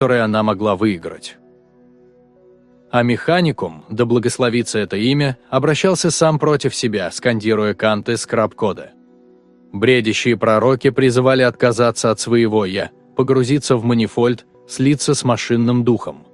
которой она могла выиграть. А механикум, да благословится это имя, обращался сам против себя, скандируя канты скраб-кода. Бредящие пророки призывали отказаться от своего «я», погрузиться в манифольд, слиться с машинным духом.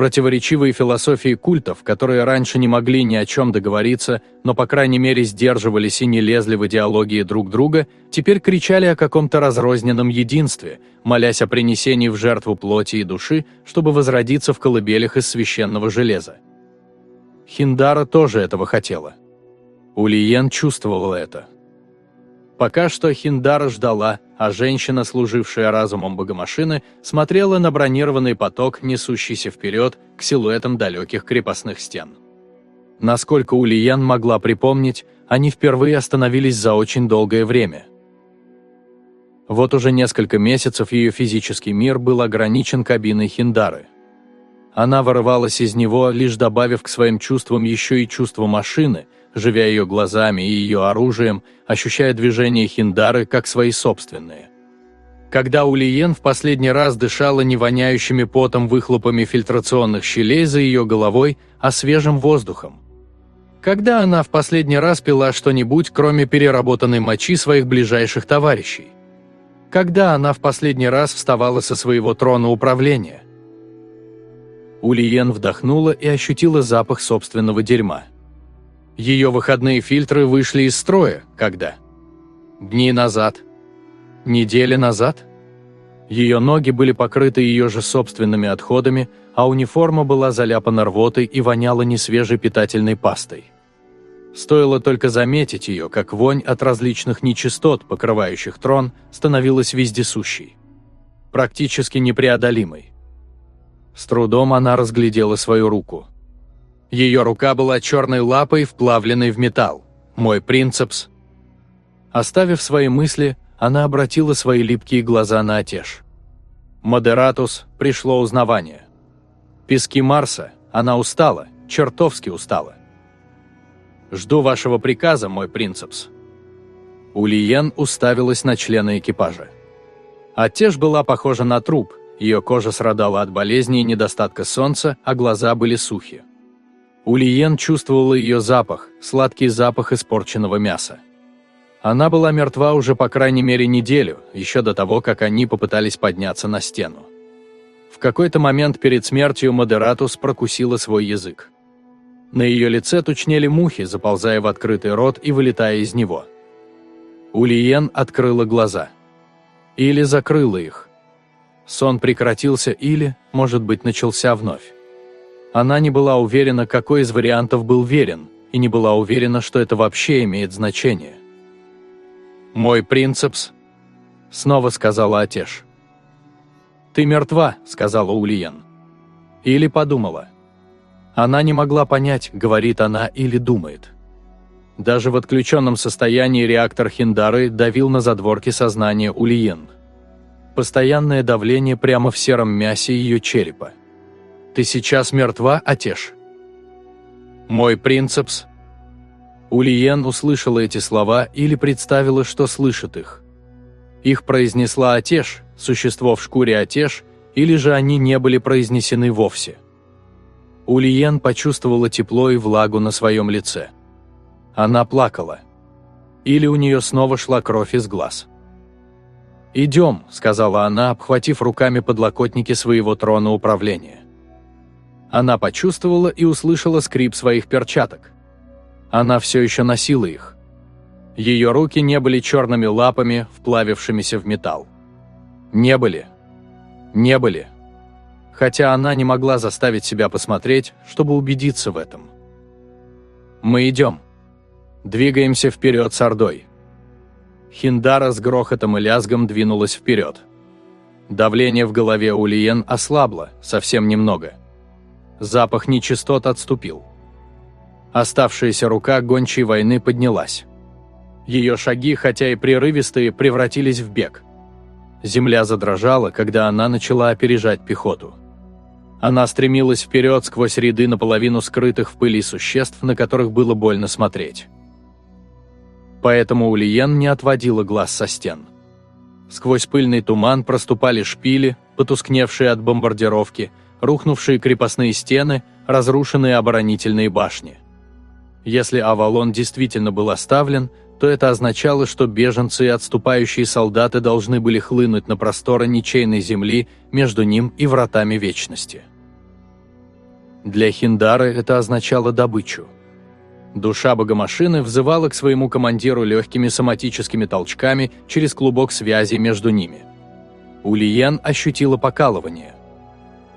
Противоречивые философии культов, которые раньше не могли ни о чем договориться, но по крайней мере сдерживались и не лезли в идеологии друг друга, теперь кричали о каком-то разрозненном единстве, молясь о принесении в жертву плоти и души, чтобы возродиться в колыбелях из священного железа. Хиндара тоже этого хотела. Улиен чувствовала это. Пока что Хиндара ждала, а женщина, служившая разумом богомашины, смотрела на бронированный поток, несущийся вперед к силуэтам далеких крепостных стен. Насколько Улиян могла припомнить, они впервые остановились за очень долгое время. Вот уже несколько месяцев ее физический мир был ограничен кабиной Хиндары. Она вырывалась из него, лишь добавив к своим чувствам еще и чувство машины – живя ее глазами и ее оружием, ощущая движения Хиндары как свои собственные. Когда Улиен в последний раз дышала не воняющими потом выхлопами фильтрационных щелей за ее головой, а свежим воздухом. Когда она в последний раз пила что-нибудь, кроме переработанной мочи своих ближайших товарищей? Когда она в последний раз вставала со своего трона управления? Улиен вдохнула и ощутила запах собственного дерьма. Ее выходные фильтры вышли из строя, когда? Дни назад? Недели назад? Ее ноги были покрыты ее же собственными отходами, а униформа была заляпана рвотой и воняла несвежей питательной пастой. Стоило только заметить ее, как вонь от различных нечистот, покрывающих трон, становилась вездесущей. Практически непреодолимой. С трудом она разглядела свою руку. Ее рука была черной лапой, вплавленной в металл. Мой принцепс. Оставив свои мысли, она обратила свои липкие глаза на Атеш. Модератус пришло узнавание. Пески Марса, она устала, чертовски устала. «Жду вашего приказа, мой принцепс». Улиен уставилась на члена экипажа. Атеш была похожа на труп, ее кожа страдала от болезни и недостатка солнца, а глаза были сухи. Улиен чувствовала ее запах, сладкий запах испорченного мяса. Она была мертва уже по крайней мере неделю, еще до того, как они попытались подняться на стену. В какой-то момент перед смертью Модератус прокусила свой язык. На ее лице тучнели мухи, заползая в открытый рот и вылетая из него. Улиен открыла глаза. Или закрыла их. Сон прекратился или, может быть, начался вновь. Она не была уверена, какой из вариантов был верен, и не была уверена, что это вообще имеет значение. «Мой принцепс», — снова сказала Атеш. «Ты мертва», — сказала Ульян. Или подумала. Она не могла понять, говорит она или думает. Даже в отключенном состоянии реактор Хиндары давил на задворки сознания Ульен. Постоянное давление прямо в сером мясе ее черепа. Ты сейчас мертва, Атеш?» «Мой принцепс?» Улиен услышала эти слова или представила, что слышит их. Их произнесла Атеш, существо в шкуре Атеш, или же они не были произнесены вовсе. Улиен почувствовала тепло и влагу на своем лице. Она плакала. Или у нее снова шла кровь из глаз. «Идем», — сказала она, обхватив руками подлокотники своего трона управления. Она почувствовала и услышала скрип своих перчаток. Она все еще носила их. Ее руки не были черными лапами, вплавившимися в металл. Не были. Не были. Хотя она не могла заставить себя посмотреть, чтобы убедиться в этом. «Мы идем. Двигаемся вперед с Ордой». Хиндара с грохотом и лязгом двинулась вперед. Давление в голове у Лиен ослабло, совсем немного. Запах нечистот отступил. Оставшаяся рука гончей войны поднялась. Ее шаги, хотя и прерывистые, превратились в бег. Земля задрожала, когда она начала опережать пехоту. Она стремилась вперед сквозь ряды наполовину скрытых в пыли существ, на которых было больно смотреть. Поэтому Улиен не отводила глаз со стен. Сквозь пыльный туман проступали шпили, потускневшие от бомбардировки, рухнувшие крепостные стены, разрушенные оборонительные башни. Если Авалон действительно был оставлен, то это означало, что беженцы и отступающие солдаты должны были хлынуть на просторы ничейной земли между ним и вратами вечности. Для Хиндары это означало добычу. Душа богомашины взывала к своему командиру легкими соматическими толчками через клубок связи между ними. Улиен ощутила покалывание.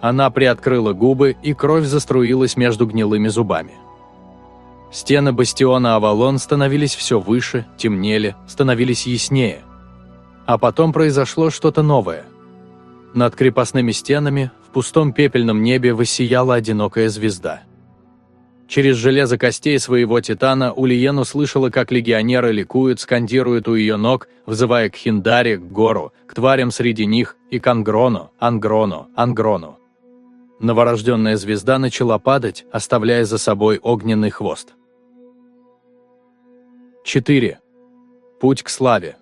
Она приоткрыла губы, и кровь заструилась между гнилыми зубами. Стены бастиона Авалон становились все выше, темнели, становились яснее. А потом произошло что-то новое. Над крепостными стенами в пустом пепельном небе воссияла одинокая звезда. Через железо костей своего титана Ульен услышала, как легионеры ликуют, скандируют у ее ног, взывая к Хиндаре, к Гору, к тварям среди них и к Ангрону, Ангрону, Ангрону новорожденная звезда начала падать, оставляя за собой огненный хвост. 4. Путь к славе.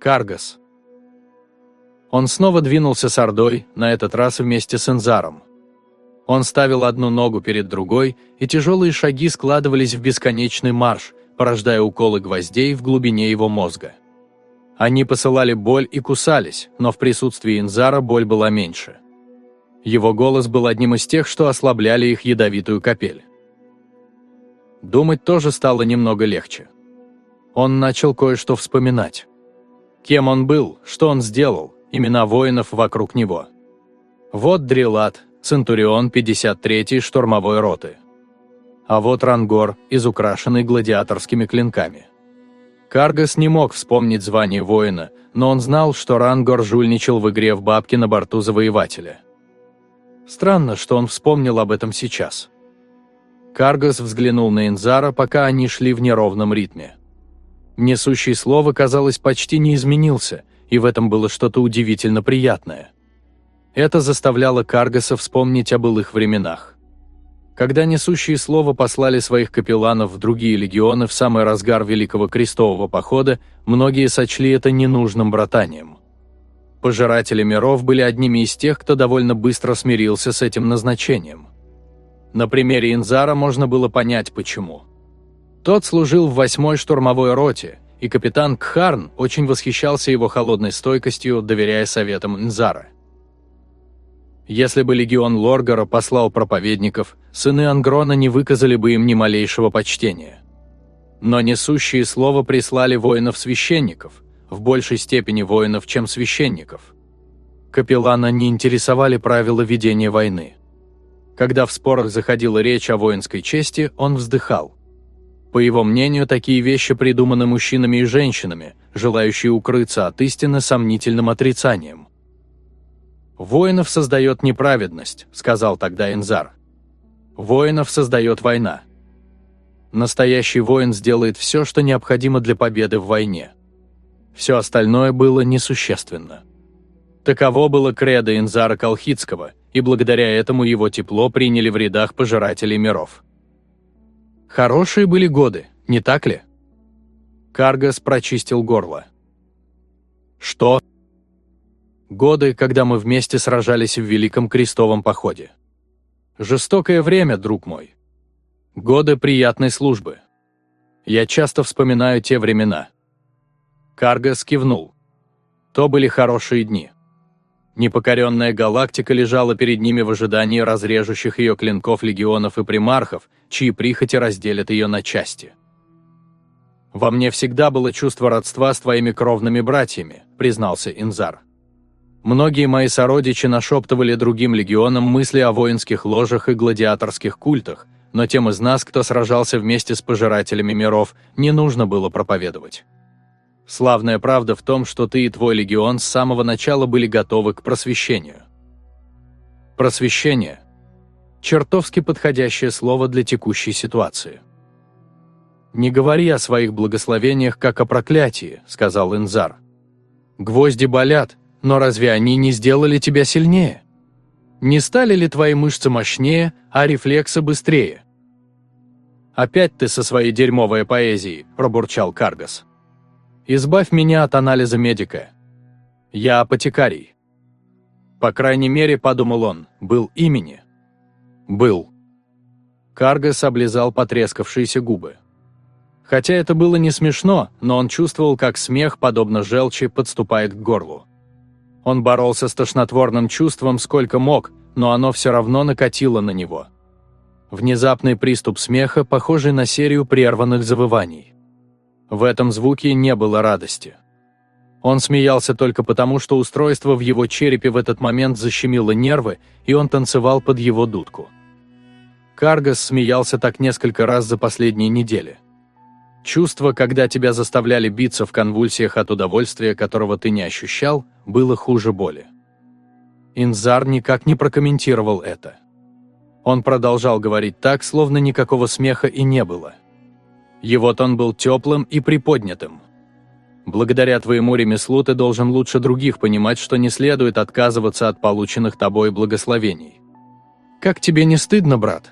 Каргас. Он снова двинулся с Ордой, на этот раз вместе с Инзаром. Он ставил одну ногу перед другой, и тяжелые шаги складывались в бесконечный марш, порождая уколы гвоздей в глубине его мозга. Они посылали боль и кусались, но в присутствии Инзара боль была меньше. Его голос был одним из тех, что ослабляли их ядовитую капель. Думать тоже стало немного легче. Он начал кое-что вспоминать. Кем он был, что он сделал, имена воинов вокруг него. Вот Дрилат, Центурион 53-й штурмовой роты. А вот Рангор, изукрашенный гладиаторскими клинками. Каргас не мог вспомнить звание воина, но он знал, что Рангор жульничал в игре в бабки на борту Завоевателя. Странно, что он вспомнил об этом сейчас. Каргас взглянул на Инзара, пока они шли в неровном ритме. Несущий слово, казалось, почти не изменился, и в этом было что-то удивительно приятное. Это заставляло Каргаса вспомнить о былых временах. Когда несущие слово послали своих капелланов в другие легионы в самый разгар Великого Крестового похода, многие сочли это ненужным братанием. Пожиратели миров были одними из тех, кто довольно быстро смирился с этим назначением. На примере Инзара можно было понять, почему. Тот служил в восьмой штурмовой роте, и капитан Кхарн очень восхищался его холодной стойкостью, доверяя советам Инзара. Если бы легион Лоргара послал проповедников, сыны Ангрона не выказали бы им ни малейшего почтения. Но несущие слово прислали воинов-священников – в большей степени воинов, чем священников. Капеллана не интересовали правила ведения войны. Когда в спорах заходила речь о воинской чести, он вздыхал. По его мнению, такие вещи придуманы мужчинами и женщинами, желающие укрыться от истины сомнительным отрицанием. «Воинов создает неправедность», — сказал тогда Инзар. «Воинов создает война. Настоящий воин сделает все, что необходимо для победы в войне. Все остальное было несущественно. Таково было кредо Инзара Колхидского, и благодаря этому его тепло приняли в рядах пожирателей миров. Хорошие были годы, не так ли? Каргас прочистил горло. Что? Годы, когда мы вместе сражались в Великом Крестовом походе. Жестокое время, друг мой. Годы приятной службы. Я часто вспоминаю те времена. Карга скивнул. То были хорошие дни. Непокоренная галактика лежала перед ними в ожидании разрежущих ее клинков легионов и примархов, чьи прихоти разделят ее на части. «Во мне всегда было чувство родства с твоими кровными братьями», — признался Инзар. Многие мои сородичи нашептывали другим легионам мысли о воинских ложах и гладиаторских культах, но тем из нас, кто сражался вместе с пожирателями миров, не нужно было проповедовать. Славная правда в том, что ты и твой легион с самого начала были готовы к просвещению. Просвещение – чертовски подходящее слово для текущей ситуации. «Не говори о своих благословениях, как о проклятии», – сказал Инзар. «Гвозди болят, но разве они не сделали тебя сильнее? Не стали ли твои мышцы мощнее, а рефлексы быстрее?» «Опять ты со своей дерьмовой поэзией», – пробурчал Каргас. Избавь меня от анализа медика. Я апотекарий. По крайней мере, подумал он, был имени. Был. Каргас облизал потрескавшиеся губы. Хотя это было не смешно, но он чувствовал, как смех, подобно желчи, подступает к горлу. Он боролся с тошнотворным чувством сколько мог, но оно все равно накатило на него. Внезапный приступ смеха, похожий на серию прерванных завываний. В этом звуке не было радости. Он смеялся только потому, что устройство в его черепе в этот момент защемило нервы, и он танцевал под его дудку. Каргас смеялся так несколько раз за последние недели. Чувство, когда тебя заставляли биться в конвульсиях от удовольствия, которого ты не ощущал, было хуже боли. Инзар никак не прокомментировал это. Он продолжал говорить так, словно никакого смеха и не было. Его тон был теплым и приподнятым. Благодаря твоему ремеслу ты должен лучше других понимать, что не следует отказываться от полученных тобой благословений. Как тебе не стыдно, брат?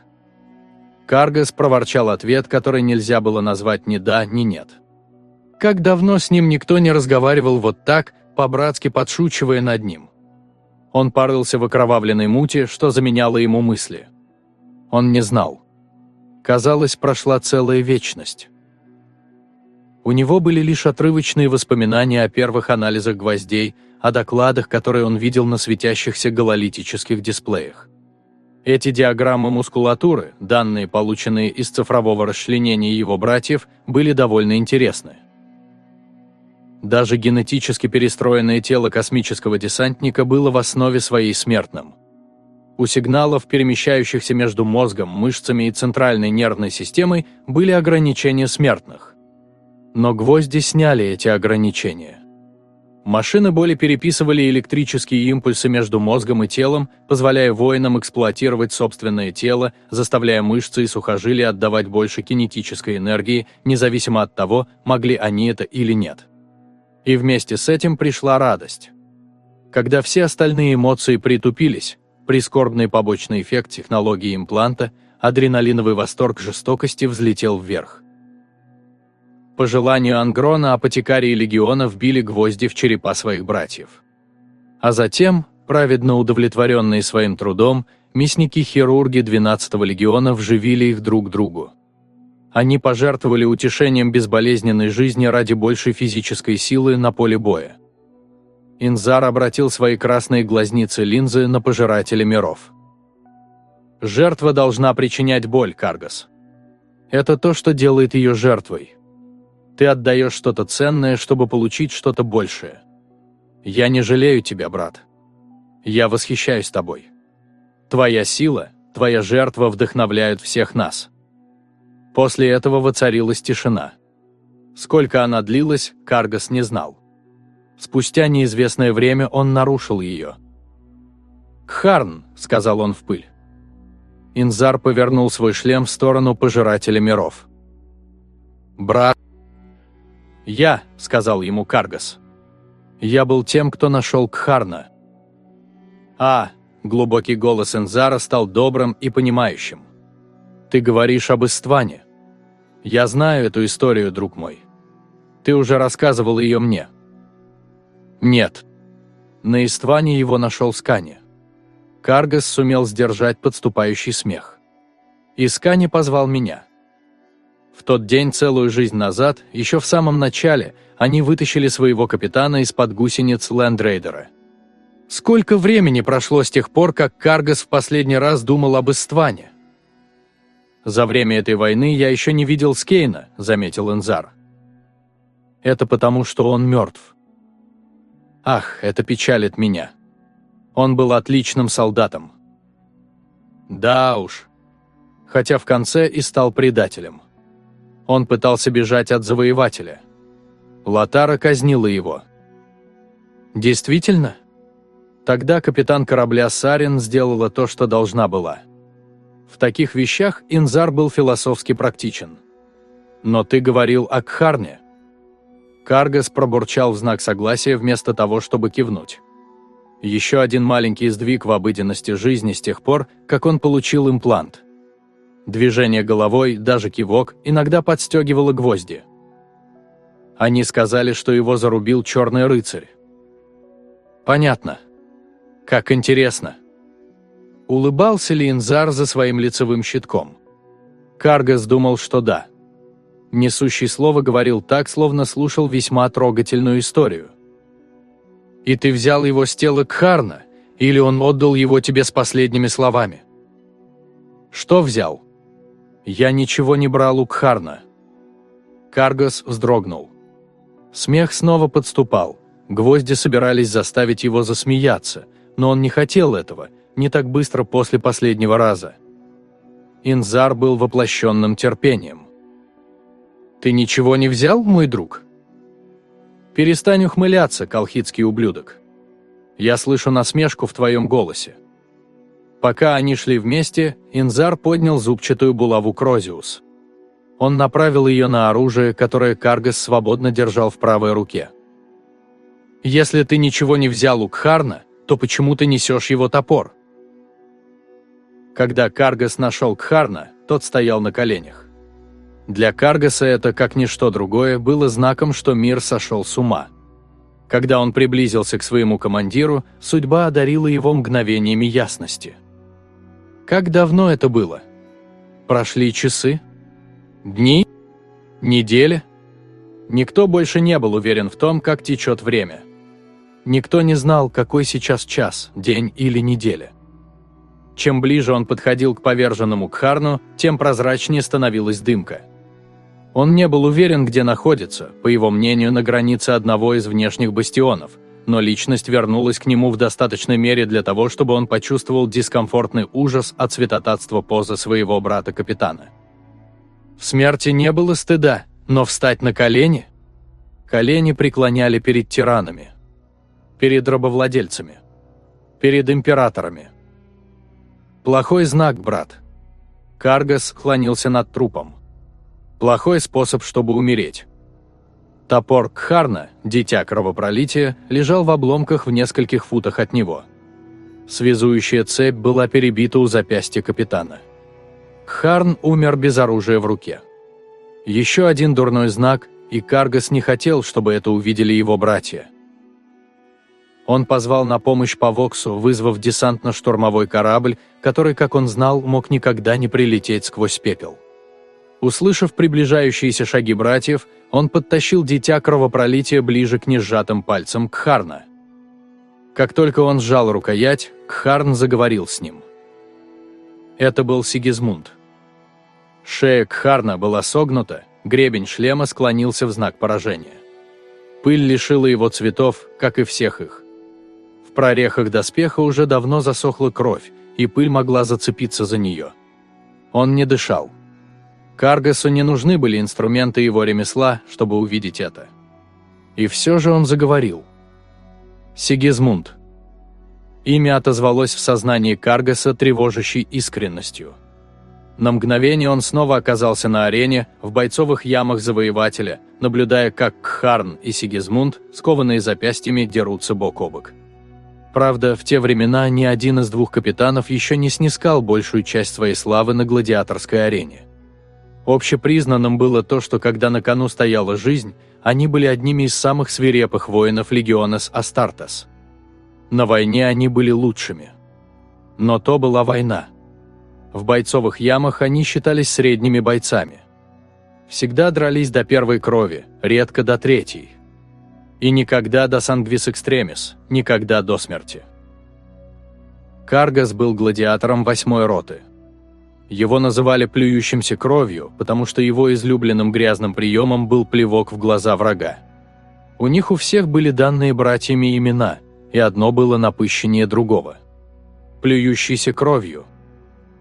Каргас проворчал ответ, который нельзя было назвать ни да, ни нет. Как давно с ним никто не разговаривал вот так, по-братски подшучивая над ним. Он порылся в окровавленной муте, что заменяло ему мысли. Он не знал. Казалось, прошла целая вечность. У него были лишь отрывочные воспоминания о первых анализах гвоздей, о докладах, которые он видел на светящихся гололитических дисплеях. Эти диаграммы мускулатуры, данные, полученные из цифрового расчленения его братьев, были довольно интересны. Даже генетически перестроенное тело космического десантника было в основе своей смертным. У сигналов, перемещающихся между мозгом, мышцами и центральной нервной системой, были ограничения смертных. Но гвозди сняли эти ограничения. Машины боли переписывали электрические импульсы между мозгом и телом, позволяя воинам эксплуатировать собственное тело, заставляя мышцы и сухожилия отдавать больше кинетической энергии, независимо от того, могли они это или нет. И вместе с этим пришла радость. Когда все остальные эмоции притупились, прискорбный побочный эффект технологии импланта, адреналиновый восторг жестокости взлетел вверх. По желанию Ангрона апотекарии легиона вбили гвозди в черепа своих братьев. А затем, праведно удовлетворенные своим трудом, мясники-хирурги 12-го легиона вживили их друг другу. Они пожертвовали утешением безболезненной жизни ради большей физической силы на поле боя. Инзар обратил свои красные глазницы линзы на пожирателя миров. Жертва должна причинять боль, Каргас. Это то, что делает ее жертвой. Ты отдаешь что-то ценное, чтобы получить что-то большее. Я не жалею тебя, брат. Я восхищаюсь тобой. Твоя сила, твоя жертва вдохновляют всех нас. После этого воцарилась тишина. Сколько она длилась, Каргас не знал. Спустя неизвестное время он нарушил ее. «Кхарн», — сказал он в пыль. Инзар повернул свой шлем в сторону пожирателя миров. «Брат», «Я», — сказал ему Каргас. «Я был тем, кто нашел Кхарна». «А», — глубокий голос Энзара стал добрым и понимающим. «Ты говоришь об Истване. Я знаю эту историю, друг мой. Ты уже рассказывал ее мне». «Нет». На Истване его нашел Скани. Каргас сумел сдержать подступающий смех. И Скани позвал меня. В тот день целую жизнь назад, еще в самом начале, они вытащили своего капитана из-под гусениц Лэндрейдера. Сколько времени прошло с тех пор, как Каргас в последний раз думал об Истване? «За время этой войны я еще не видел Скейна», — заметил Энзар. «Это потому, что он мертв». «Ах, это печалит меня. Он был отличным солдатом». «Да уж. Хотя в конце и стал предателем». Он пытался бежать от завоевателя. Латара казнила его. Действительно? Тогда капитан корабля Сарин сделала то, что должна была. В таких вещах Инзар был философски практичен. Но ты говорил о Кхарне. Каргас пробурчал в знак согласия вместо того, чтобы кивнуть. Еще один маленький сдвиг в обыденности жизни с тех пор, как он получил имплант – Движение головой, даже кивок, иногда подстегивало гвозди. Они сказали, что его зарубил черный рыцарь. Понятно. Как интересно. Улыбался ли Инзар за своим лицевым щитком? Каргас думал, что да. Несущий слово говорил так, словно слушал весьма трогательную историю. «И ты взял его с тела Кхарна, или он отдал его тебе с последними словами?» «Что взял?» «Я ничего не брал у Кхарна». Каргас вздрогнул. Смех снова подступал. Гвозди собирались заставить его засмеяться, но он не хотел этого, не так быстро после последнего раза. Инзар был воплощенным терпением. «Ты ничего не взял, мой друг?» «Перестань ухмыляться, колхидский ублюдок. Я слышу насмешку в твоем голосе». Пока они шли вместе, Инзар поднял зубчатую булаву Крозиус. Он направил ее на оружие, которое Каргас свободно держал в правой руке. «Если ты ничего не взял у Кхарна, то почему ты несешь его топор?» Когда Каргас нашел Кхарна, тот стоял на коленях. Для Каргаса это, как ничто другое, было знаком, что мир сошел с ума. Когда он приблизился к своему командиру, судьба одарила его мгновениями ясности. Как давно это было? Прошли часы? Дни? Недели? Никто больше не был уверен в том, как течет время. Никто не знал, какой сейчас час, день или неделя. Чем ближе он подходил к поверженному Кхарну, тем прозрачнее становилась дымка. Он не был уверен, где находится, по его мнению, на границе одного из внешних бастионов, но личность вернулась к нему в достаточной мере для того, чтобы он почувствовал дискомфортный ужас от святотатства позы своего брата-капитана. В смерти не было стыда, но встать на колени? Колени преклоняли перед тиранами, перед рабовладельцами, перед императорами. Плохой знак, брат. Каргас склонился над трупом. Плохой способ, чтобы умереть. Топор Кхарна, дитя кровопролития, лежал в обломках в нескольких футах от него. Связующая цепь была перебита у запястья капитана. Харн умер без оружия в руке. Еще один дурной знак, и Каргас не хотел, чтобы это увидели его братья. Он позвал на помощь по Воксу, вызвав десантно-штурмовой корабль, который, как он знал, мог никогда не прилететь сквозь пепел. Услышав приближающиеся шаги братьев, он подтащил дитя кровопролития ближе к несжатым пальцам Кхарна. Как только он сжал рукоять, Кхарн заговорил с ним. Это был Сигизмунд. Шея Кхарна была согнута, гребень шлема склонился в знак поражения. Пыль лишила его цветов, как и всех их. В прорехах доспеха уже давно засохла кровь, и пыль могла зацепиться за нее. Он не дышал. Каргасу не нужны были инструменты его ремесла, чтобы увидеть это. И все же он заговорил. Сигизмунд. Имя отозвалось в сознании Каргаса тревожащей искренностью – на мгновение он снова оказался на арене, в бойцовых ямах завоевателя, наблюдая, как Кхарн и Сигизмунд, скованные запястьями, дерутся бок о бок. Правда, в те времена ни один из двух капитанов еще не снискал большую часть своей славы на гладиаторской арене. Общепризнанным было то, что когда на кону стояла жизнь, они были одними из самых свирепых воинов легионес Астартес. На войне они были лучшими. Но то была война – в бойцовых ямах они считались средними бойцами. Всегда дрались до первой крови, редко до третьей. И никогда до сангвис экстремис, никогда до смерти. Каргас был гладиатором восьмой роты. Его называли плюющимся кровью, потому что его излюбленным грязным приемом был плевок в глаза врага. У них у всех были данные братьями имена, и одно было напыщеннее другого. Плюющийся кровью –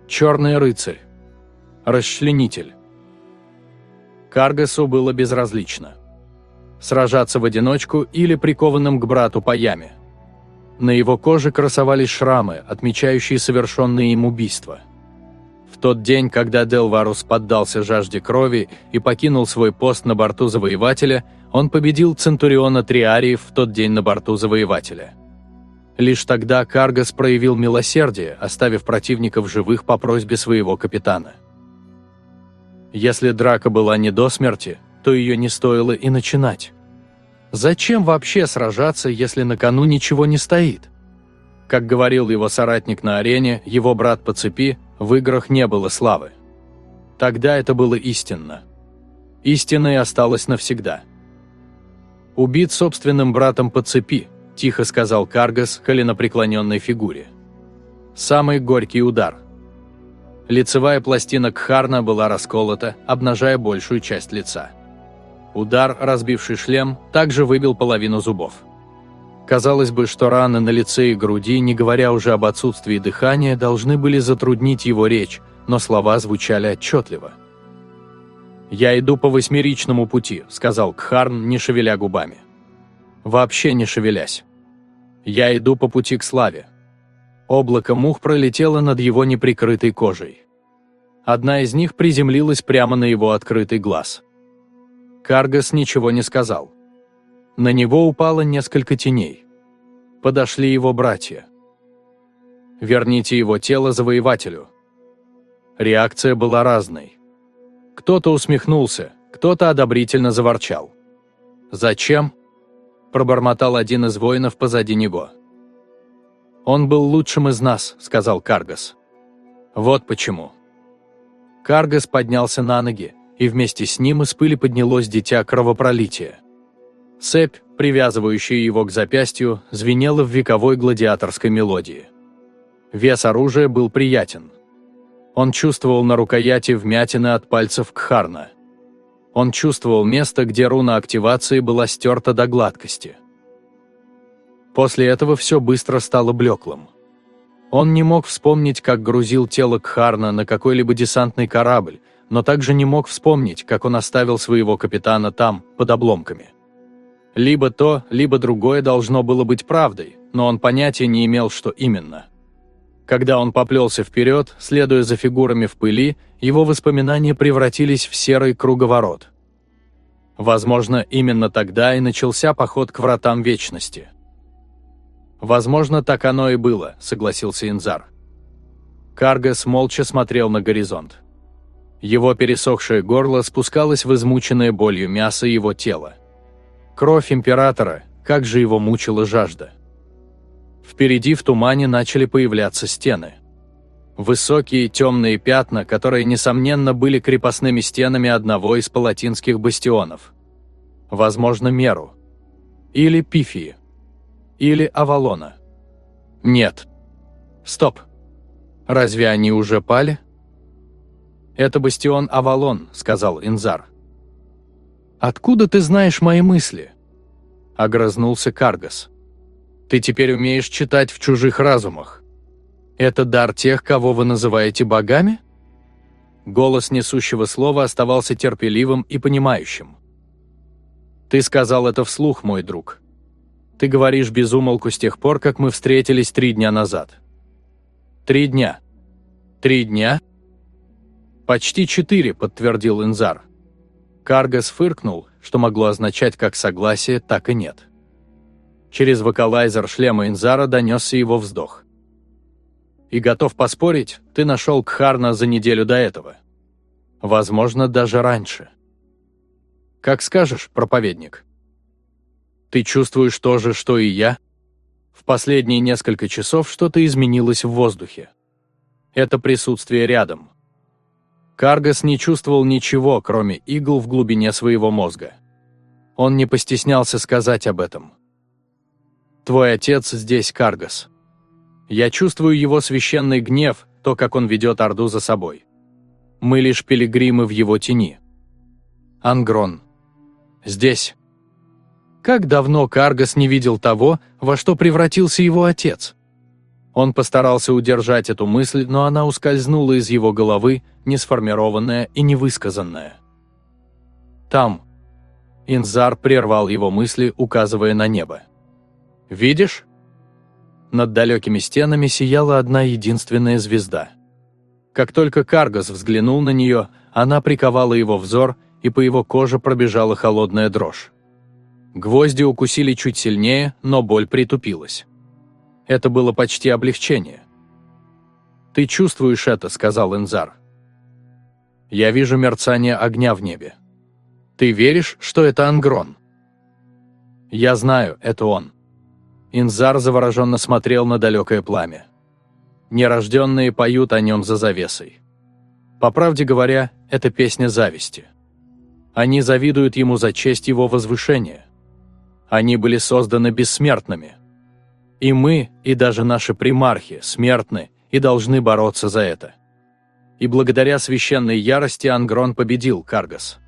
Черный рыцарь. Расчленитель. Каргасу было безразлично. Сражаться в одиночку или прикованным к брату по яме. На его коже красовались шрамы, отмечающие совершенные им убийства. Тот день, когда Делварус поддался жажде крови и покинул свой пост на борту Завоевателя, он победил Центуриона Триариев в тот день на борту Завоевателя. Лишь тогда Каргас проявил милосердие, оставив противников живых по просьбе своего капитана. Если драка была не до смерти, то ее не стоило и начинать. Зачем вообще сражаться, если на кону ничего не стоит? Как говорил его соратник на арене, его брат по цепи, в играх не было славы. Тогда это было истинно. Истинной осталось навсегда. «Убит собственным братом по цепи», – тихо сказал Каргас коленопреклоненной фигуре. «Самый горький удар». Лицевая пластина Кхарна была расколота, обнажая большую часть лица. Удар, разбивший шлем, также выбил половину зубов. Казалось бы, что раны на лице и груди, не говоря уже об отсутствии дыхания, должны были затруднить его речь, но слова звучали отчетливо. «Я иду по восьмеричному пути», — сказал Кхарн, не шевеля губами. Вообще не шевелясь. «Я иду по пути к славе». Облако мух пролетело над его неприкрытой кожей. Одна из них приземлилась прямо на его открытый глаз. Каргас ничего не сказал. На него упало несколько теней. Подошли его братья. «Верните его тело завоевателю». Реакция была разной. Кто-то усмехнулся, кто-то одобрительно заворчал. «Зачем?» – пробормотал один из воинов позади него. «Он был лучшим из нас», – сказал Каргас. «Вот почему». Каргас поднялся на ноги, и вместе с ним из пыли поднялось дитя кровопролития. Цепь, привязывающая его к запястью, звенела в вековой гладиаторской мелодии. Вес оружия был приятен. Он чувствовал на рукояти вмятины от пальцев Кхарна. Он чувствовал место, где руна активации была стерта до гладкости. После этого все быстро стало блеклым. Он не мог вспомнить, как грузил тело Кхарна на какой-либо десантный корабль, но также не мог вспомнить, как он оставил своего капитана там, под обломками. Либо то, либо другое должно было быть правдой, но он понятия не имел, что именно. Когда он поплелся вперед, следуя за фигурами в пыли, его воспоминания превратились в серый круговорот. Возможно, именно тогда и начался поход к вратам вечности. «Возможно, так оно и было», — согласился Инзар. Каргас молча смотрел на горизонт. Его пересохшее горло спускалось в измученное болью мясо его тела. Кровь императора, как же его мучила жажда. Впереди в тумане начали появляться стены. Высокие темные пятна, которые, несомненно, были крепостными стенами одного из палатинских бастионов. Возможно, Меру. Или Пифии. Или Авалона. Нет. Стоп. Разве они уже пали? «Это бастион Авалон», — сказал Инзар. «Откуда ты знаешь мои мысли?» – огрызнулся Каргас. «Ты теперь умеешь читать в чужих разумах. Это дар тех, кого вы называете богами?» Голос несущего слова оставался терпеливым и понимающим. «Ты сказал это вслух, мой друг. Ты говоришь без умолку с тех пор, как мы встретились три дня назад». «Три дня». «Три дня?» «Почти четыре», — подтвердил Инзар. Каргас фыркнул, что могло означать как согласие, так и нет. Через вокалайзер шлема Инзара донесся его вздох. «И готов поспорить, ты нашел Кхарна за неделю до этого. Возможно, даже раньше. Как скажешь, проповедник. Ты чувствуешь то же, что и я? В последние несколько часов что-то изменилось в воздухе. Это присутствие рядом. Каргас не чувствовал ничего, кроме игл в глубине своего мозга. Он не постеснялся сказать об этом. «Твой отец здесь, Каргас. Я чувствую его священный гнев, то, как он ведет Орду за собой. Мы лишь пилигримы в его тени. Ангрон. Здесь». Как давно Каргас не видел того, во что превратился его отец? Он постарался удержать эту мысль, но она ускользнула из его головы, не сформированная и невысказанная. «Там». Инзар прервал его мысли, указывая на небо. «Видишь?» Над далекими стенами сияла одна единственная звезда. Как только Каргас взглянул на нее, она приковала его взор, и по его коже пробежала холодная дрожь. Гвозди укусили чуть сильнее, но боль притупилась. Это было почти облегчение. «Ты чувствуешь это», — сказал Инзар. «Я вижу мерцание огня в небе. Ты веришь, что это Ангрон? Я знаю, это он. Инзар завороженно смотрел на далекое пламя. Нерожденные поют о нем за завесой. По правде говоря, это песня зависти. Они завидуют ему за честь его возвышения. Они были созданы бессмертными. И мы, и даже наши примархи, смертны и должны бороться за это. И благодаря священной ярости Ангрон победил Каргас.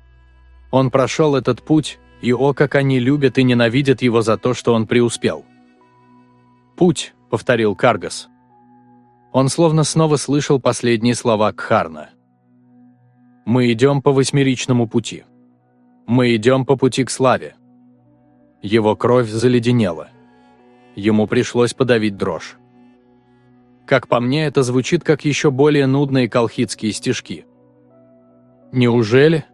Он прошел этот путь, и о, как они любят и ненавидят его за то, что он преуспел. «Путь», — повторил Каргас. Он словно снова слышал последние слова Кхарна. «Мы идем по восьмеричному пути. Мы идем по пути к славе». Его кровь заледенела. Ему пришлось подавить дрожь. Как по мне, это звучит как еще более нудные колхидские стишки. «Неужели?»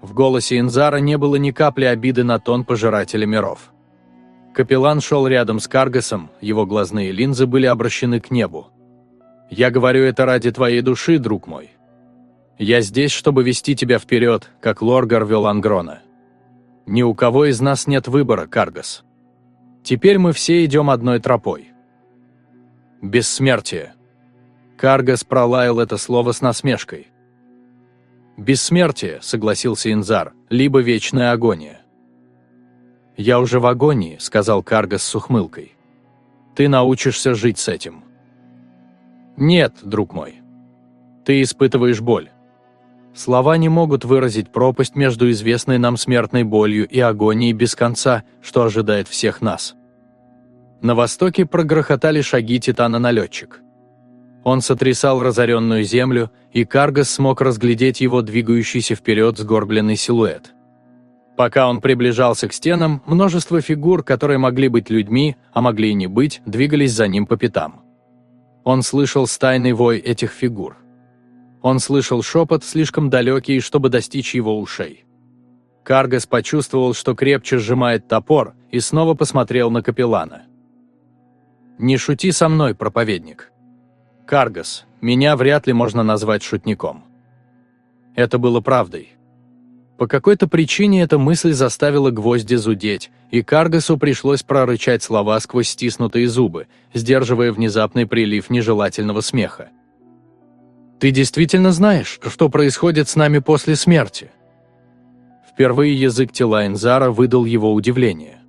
В голосе Инзара не было ни капли обиды на тон пожирателя миров. Капеллан шел рядом с Каргасом, его глазные линзы были обращены к небу. «Я говорю это ради твоей души, друг мой. Я здесь, чтобы вести тебя вперед, как Лоргар вел Ангрона. Ни у кого из нас нет выбора, Каргас. Теперь мы все идем одной тропой. Бессмертие». Каргас пролаял это слово с насмешкой. «Бессмертие», — согласился Инзар, — «либо вечная агония». «Я уже в агонии», — сказал Каргас с ухмылкой. «Ты научишься жить с этим». «Нет, друг мой. Ты испытываешь боль. Слова не могут выразить пропасть между известной нам смертной болью и агонией без конца, что ожидает всех нас». На востоке прогрохотали шаги Титана-налетчик. Он сотрясал разоренную землю, и Каргас смог разглядеть его двигающийся вперед сгорбленный силуэт. Пока он приближался к стенам, множество фигур, которые могли быть людьми, а могли и не быть, двигались за ним по пятам. Он слышал стайный вой этих фигур. Он слышал шепот, слишком далекий, чтобы достичь его ушей. Каргас почувствовал, что крепче сжимает топор, и снова посмотрел на капеллана. «Не шути со мной, проповедник», Каргас, меня вряд ли можно назвать шутником. Это было правдой. По какой-то причине эта мысль заставила гвозди зудеть, и Каргасу пришлось прорычать слова сквозь стиснутые зубы, сдерживая внезапный прилив нежелательного смеха. «Ты действительно знаешь, что происходит с нами после смерти?» Впервые язык тела Энзара выдал его удивление.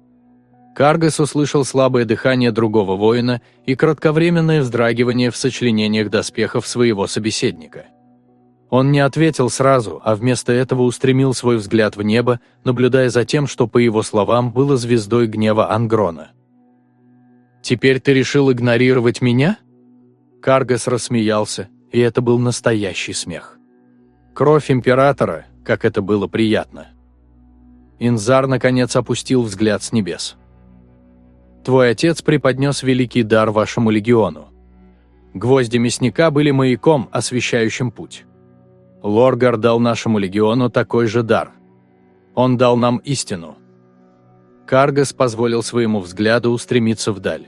Каргас услышал слабое дыхание другого воина и кратковременное вздрагивание в сочленениях доспехов своего собеседника. Он не ответил сразу, а вместо этого устремил свой взгляд в небо, наблюдая за тем, что, по его словам, было звездой гнева Ангрона. «Теперь ты решил игнорировать меня?» Каргас рассмеялся, и это был настоящий смех. Кровь императора, как это было приятно. Инзар, наконец, опустил взгляд с небес. Твой отец преподнес великий дар вашему легиону. Гвозди мясника были маяком, освещающим путь. Лоргар дал нашему легиону такой же дар. Он дал нам истину. Каргас позволил своему взгляду устремиться вдаль.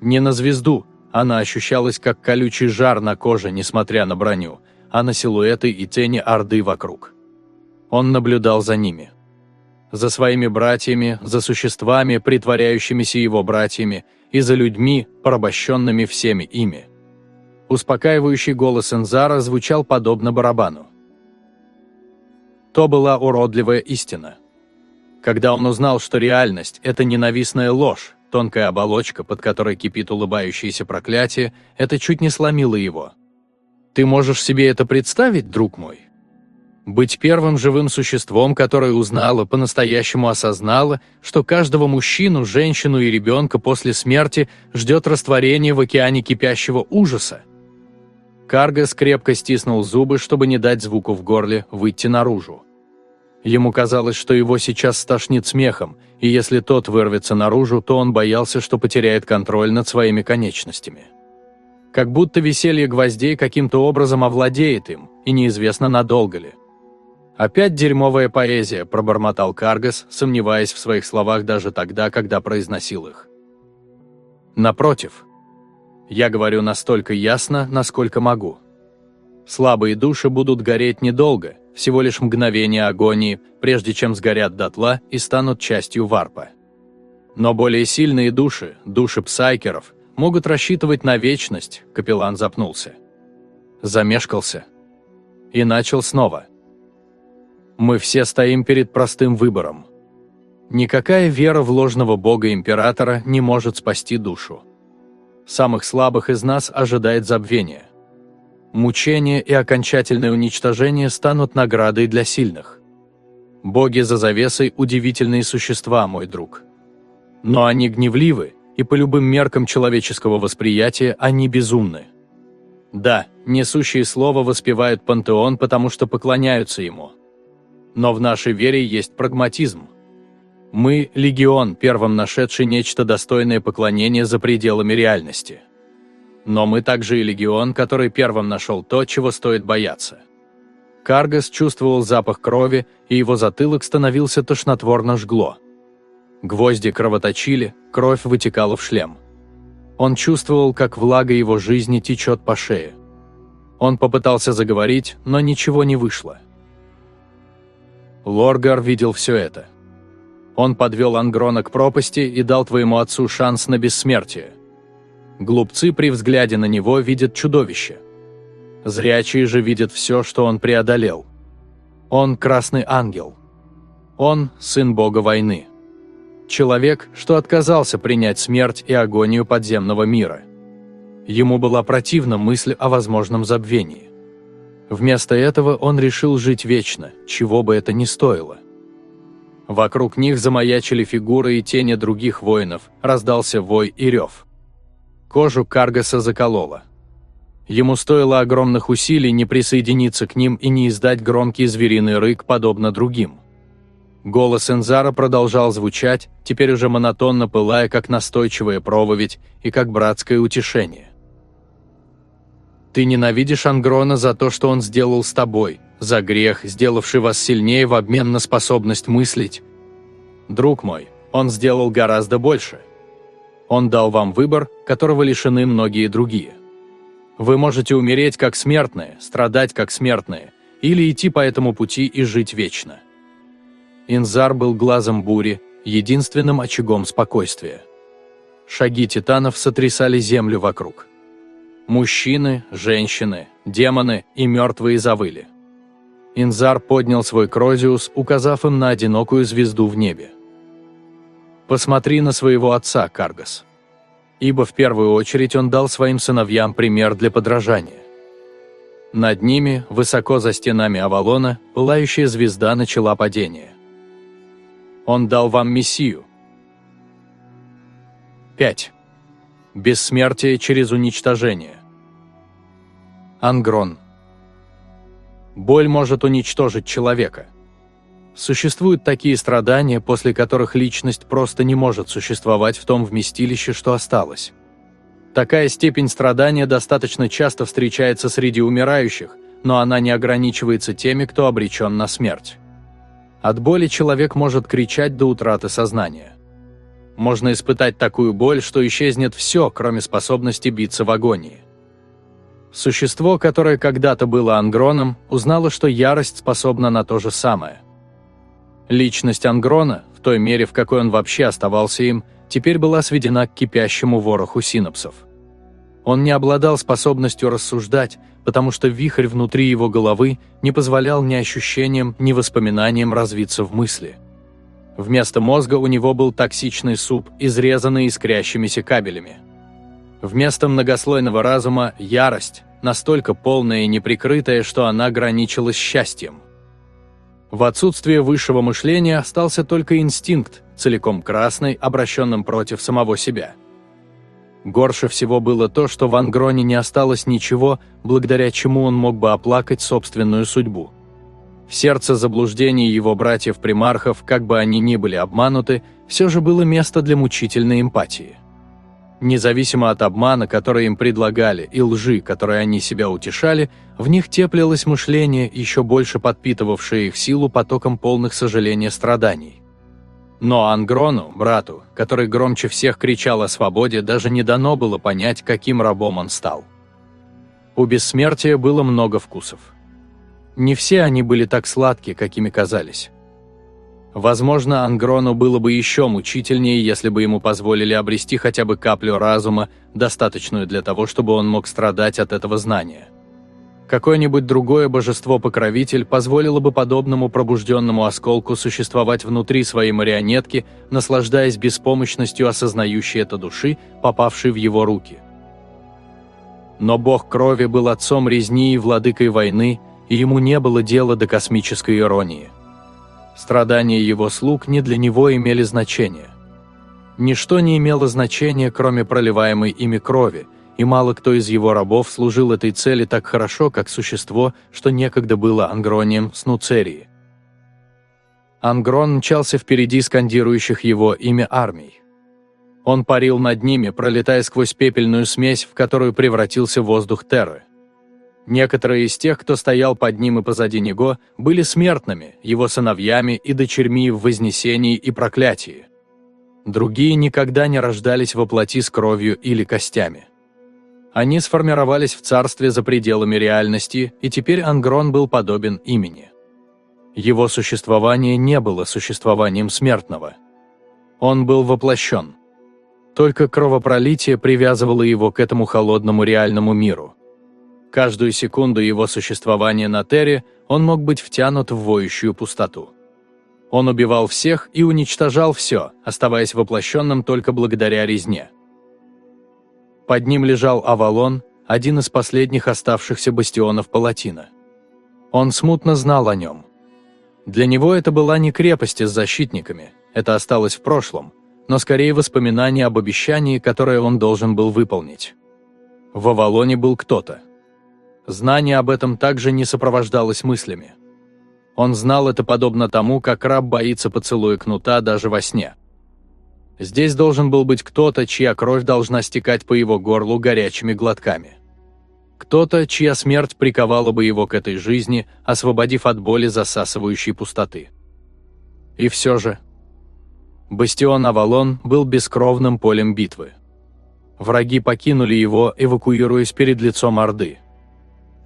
Не на звезду, она ощущалась как колючий жар на коже, несмотря на броню, а на силуэты и тени Орды вокруг. Он наблюдал за ними за своими братьями, за существами, притворяющимися его братьями, и за людьми, порабощенными всеми ими. Успокаивающий голос Энзара звучал подобно барабану. То была уродливая истина. Когда он узнал, что реальность – это ненавистная ложь, тонкая оболочка, под которой кипит улыбающееся проклятие, это чуть не сломило его. «Ты можешь себе это представить, друг мой?» быть первым живым существом, которое узнало, по-настоящему осознало, что каждого мужчину, женщину и ребенка после смерти ждет растворение в океане кипящего ужаса. Каргас крепко стиснул зубы, чтобы не дать звуку в горле выйти наружу. Ему казалось, что его сейчас стошнит смехом, и если тот вырвется наружу, то он боялся, что потеряет контроль над своими конечностями. Как будто веселье гвоздей каким-то образом овладеет им, и неизвестно надолго ли. «Опять дерьмовая поэзия», – пробормотал Каргас, сомневаясь в своих словах даже тогда, когда произносил их. «Напротив. Я говорю настолько ясно, насколько могу. Слабые души будут гореть недолго, всего лишь мгновение агонии, прежде чем сгорят дотла и станут частью варпа. Но более сильные души, души псайкеров, могут рассчитывать на вечность, капеллан запнулся. Замешкался. И начал снова. Мы все стоим перед простым выбором. Никакая вера в ложного бога-императора не может спасти душу. Самых слабых из нас ожидает забвение. Мучение и окончательное уничтожение станут наградой для сильных. Боги за завесой – удивительные существа, мой друг. Но они гневливы, и по любым меркам человеческого восприятия они безумны. Да, несущие слово воспевают пантеон, потому что поклоняются ему. Но в нашей вере есть прагматизм. Мы – легион, первым нашедший нечто достойное поклонения за пределами реальности. Но мы также и легион, который первым нашел то, чего стоит бояться. Каргас чувствовал запах крови, и его затылок становился тошнотворно жгло. Гвозди кровоточили, кровь вытекала в шлем. Он чувствовал, как влага его жизни течет по шее. Он попытался заговорить, но ничего не вышло. Лоргар видел все это. Он подвел Ангрона к пропасти и дал твоему отцу шанс на бессмертие. Глупцы при взгляде на него видят чудовище. Зрячие же видят все, что он преодолел. Он – красный ангел. Он – сын бога войны. Человек, что отказался принять смерть и агонию подземного мира. Ему была противна мысль о возможном забвении. Вместо этого он решил жить вечно, чего бы это ни стоило. Вокруг них замаячили фигуры и тени других воинов, раздался вой и рев. Кожу Каргаса закололо. Ему стоило огромных усилий не присоединиться к ним и не издать громкий звериный рык, подобно другим. Голос Энзара продолжал звучать, теперь уже монотонно пылая, как настойчивая проповедь и как братское утешение. «Ты ненавидишь Ангрона за то, что он сделал с тобой, за грех, сделавший вас сильнее в обмен на способность мыслить? Друг мой, он сделал гораздо больше. Он дал вам выбор, которого лишены многие другие. Вы можете умереть как смертные, страдать как смертные, или идти по этому пути и жить вечно. Инзар был глазом бури, единственным очагом спокойствия. Шаги титанов сотрясали землю вокруг. Мужчины, женщины, демоны и мертвые завыли. Инзар поднял свой Крозиус, указав им на одинокую звезду в небе. «Посмотри на своего отца, Каргас. Ибо в первую очередь он дал своим сыновьям пример для подражания. Над ними, высоко за стенами Авалона, пылающая звезда начала падение. Он дал вам Мессию. 5. Бессмертие через уничтожение. Ангрон. Боль может уничтожить человека. Существуют такие страдания, после которых личность просто не может существовать в том вместилище, что осталось. Такая степень страдания достаточно часто встречается среди умирающих, но она не ограничивается теми, кто обречен на смерть. От боли человек может кричать до утраты сознания. Можно испытать такую боль, что исчезнет все, кроме способности биться в агонии. Существо, которое когда-то было ангроном, узнало, что ярость способна на то же самое. Личность ангрона, в той мере, в какой он вообще оставался им, теперь была сведена к кипящему вороху синапсов. Он не обладал способностью рассуждать, потому что вихрь внутри его головы не позволял ни ощущениям, ни воспоминаниям развиться в мысли. Вместо мозга у него был токсичный суп, изрезанный искрящимися кабелями. Вместо многослойного разума – ярость, настолько полная и неприкрытая, что она граничила счастьем. В отсутствие высшего мышления остался только инстинкт, целиком красный, обращенным против самого себя – Горше всего было то, что в Ангроне не осталось ничего, благодаря чему он мог бы оплакать собственную судьбу. В сердце заблуждений его братьев-примархов, как бы они ни были обмануты, все же было место для мучительной эмпатии. Независимо от обмана, который им предлагали, и лжи, которой они себя утешали, в них теплилось мышление, еще больше подпитывавшее их силу потоком полных сожаления страданий. Но Ангрону, брату, который громче всех кричал о свободе, даже не дано было понять, каким рабом он стал. У бессмертия было много вкусов. Не все они были так сладкие, какими казались. Возможно, Ангрону было бы еще мучительнее, если бы ему позволили обрести хотя бы каплю разума, достаточную для того, чтобы он мог страдать от этого знания. Какое-нибудь другое божество-покровитель позволило бы подобному пробужденному осколку существовать внутри своей марионетки, наслаждаясь беспомощностью осознающей это души, попавшей в его руки. Но бог крови был отцом резни и владыкой войны, и ему не было дела до космической иронии. Страдания его слуг не для него имели значения. Ничто не имело значения, кроме проливаемой ими крови, и мало кто из его рабов служил этой цели так хорошо, как существо, что некогда было ангронием с Нуцерии. Ангрон мчался впереди скандирующих его имя армий. Он парил над ними, пролетая сквозь пепельную смесь, в которую превратился воздух Терры. Некоторые из тех, кто стоял под ним и позади него, были смертными, его сыновьями и дочерьми в вознесении и проклятии. Другие никогда не рождались во плоти с кровью или костями. Они сформировались в царстве за пределами реальности, и теперь Ангрон был подобен имени. Его существование не было существованием смертного. Он был воплощен. Только кровопролитие привязывало его к этому холодному реальному миру. Каждую секунду его существования на Терре он мог быть втянут в воющую пустоту. Он убивал всех и уничтожал все, оставаясь воплощенным только благодаря резне. Под ним лежал Авалон, один из последних оставшихся бастионов Палатина. Он смутно знал о нем. Для него это была не крепость с защитниками, это осталось в прошлом, но скорее воспоминание об обещании, которое он должен был выполнить. В Авалоне был кто-то. Знание об этом также не сопровождалось мыслями. Он знал это подобно тому, как раб боится поцелуя кнута даже во сне. Здесь должен был быть кто-то, чья кровь должна стекать по его горлу горячими глотками. Кто-то, чья смерть приковала бы его к этой жизни, освободив от боли засасывающей пустоты. И все же... Бастион Авалон был бескровным полем битвы. Враги покинули его, эвакуируясь перед лицом Орды.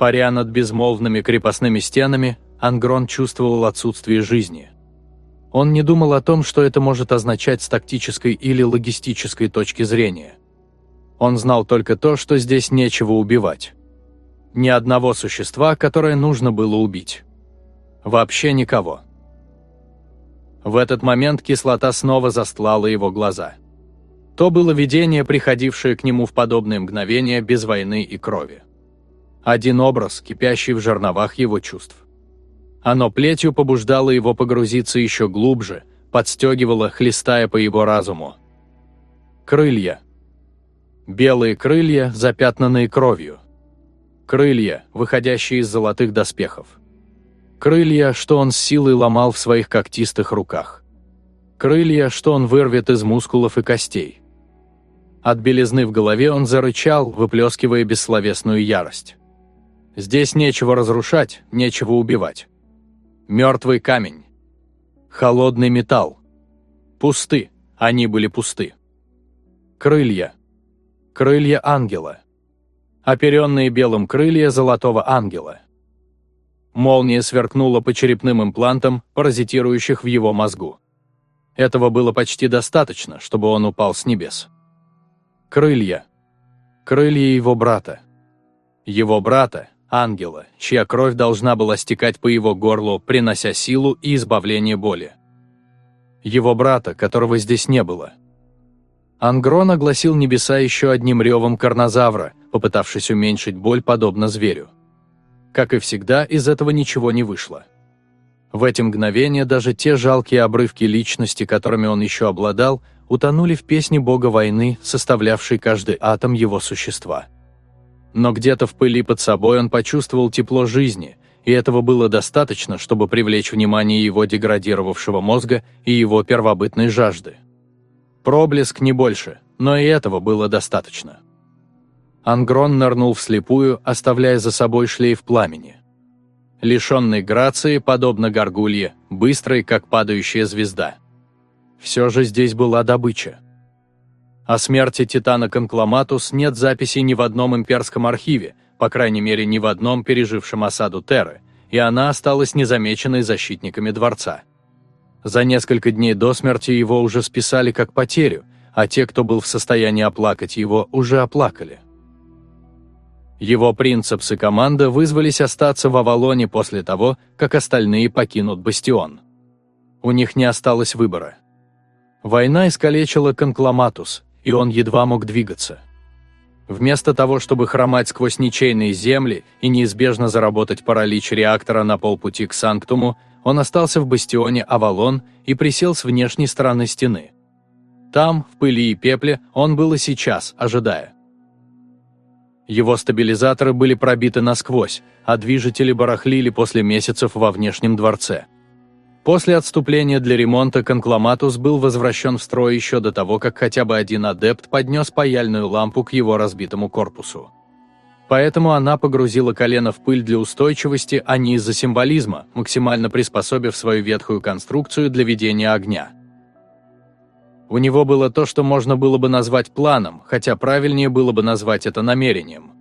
Паря над безмолвными крепостными стенами, Ангрон чувствовал отсутствие жизни. Он не думал о том, что это может означать с тактической или логистической точки зрения. Он знал только то, что здесь нечего убивать. Ни одного существа, которое нужно было убить. Вообще никого. В этот момент кислота снова застлала его глаза. То было видение, приходившее к нему в подобные мгновения без войны и крови. Один образ, кипящий в жерновах его чувств. Оно плетью побуждало его погрузиться еще глубже, подстегивало, хлестая по его разуму. Крылья. Белые крылья, запятнанные кровью. Крылья, выходящие из золотых доспехов. Крылья, что он с силой ломал в своих когтистых руках. Крылья, что он вырвет из мускулов и костей. От белизны в голове он зарычал, выплескивая бессловесную ярость. Здесь нечего разрушать, нечего убивать. Мертвый камень. Холодный металл. Пусты. Они были пусты. Крылья. Крылья ангела. Оперенные белым крылья золотого ангела. Молния сверкнула по черепным имплантам, паразитирующих в его мозгу. Этого было почти достаточно, чтобы он упал с небес. Крылья. Крылья его брата. Его брата, ангела, чья кровь должна была стекать по его горлу, принося силу и избавление боли. Его брата, которого здесь не было. Ангрон огласил небеса еще одним ревом карнозавра, попытавшись уменьшить боль подобно зверю. Как и всегда, из этого ничего не вышло. В эти мгновения даже те жалкие обрывки личности, которыми он еще обладал, утонули в песне бога войны, составлявшей каждый атом его существа. Но где-то в пыли под собой он почувствовал тепло жизни, и этого было достаточно, чтобы привлечь внимание его деградировавшего мозга и его первобытной жажды. Проблеск не больше, но и этого было достаточно. Ангрон нырнул вслепую, оставляя за собой шлейф пламени. Лишенный грации, подобно горгулье, быстрой, как падающая звезда. Все же здесь была добыча. О смерти Титана Конкламатус нет записей ни в одном имперском архиве, по крайней мере ни в одном пережившем осаду Терры, и она осталась незамеченной защитниками дворца. За несколько дней до смерти его уже списали как потерю, а те, кто был в состоянии оплакать его, уже оплакали. Его принцепс и команда вызвались остаться в Авалоне после того, как остальные покинут Бастион. У них не осталось выбора. Война искалечила Конкламатус, и он едва мог двигаться. Вместо того, чтобы хромать сквозь ничейные земли и неизбежно заработать паралич реактора на полпути к Санктуму, он остался в бастионе Авалон и присел с внешней стороны стены. Там, в пыли и пепле, он был и сейчас, ожидая. Его стабилизаторы были пробиты насквозь, а движители барахлили после месяцев во внешнем дворце. После отступления для ремонта Конкламатус был возвращен в строй еще до того, как хотя бы один адепт поднес паяльную лампу к его разбитому корпусу. Поэтому она погрузила колено в пыль для устойчивости, а не из-за символизма, максимально приспособив свою ветхую конструкцию для ведения огня. У него было то, что можно было бы назвать планом, хотя правильнее было бы назвать это намерением.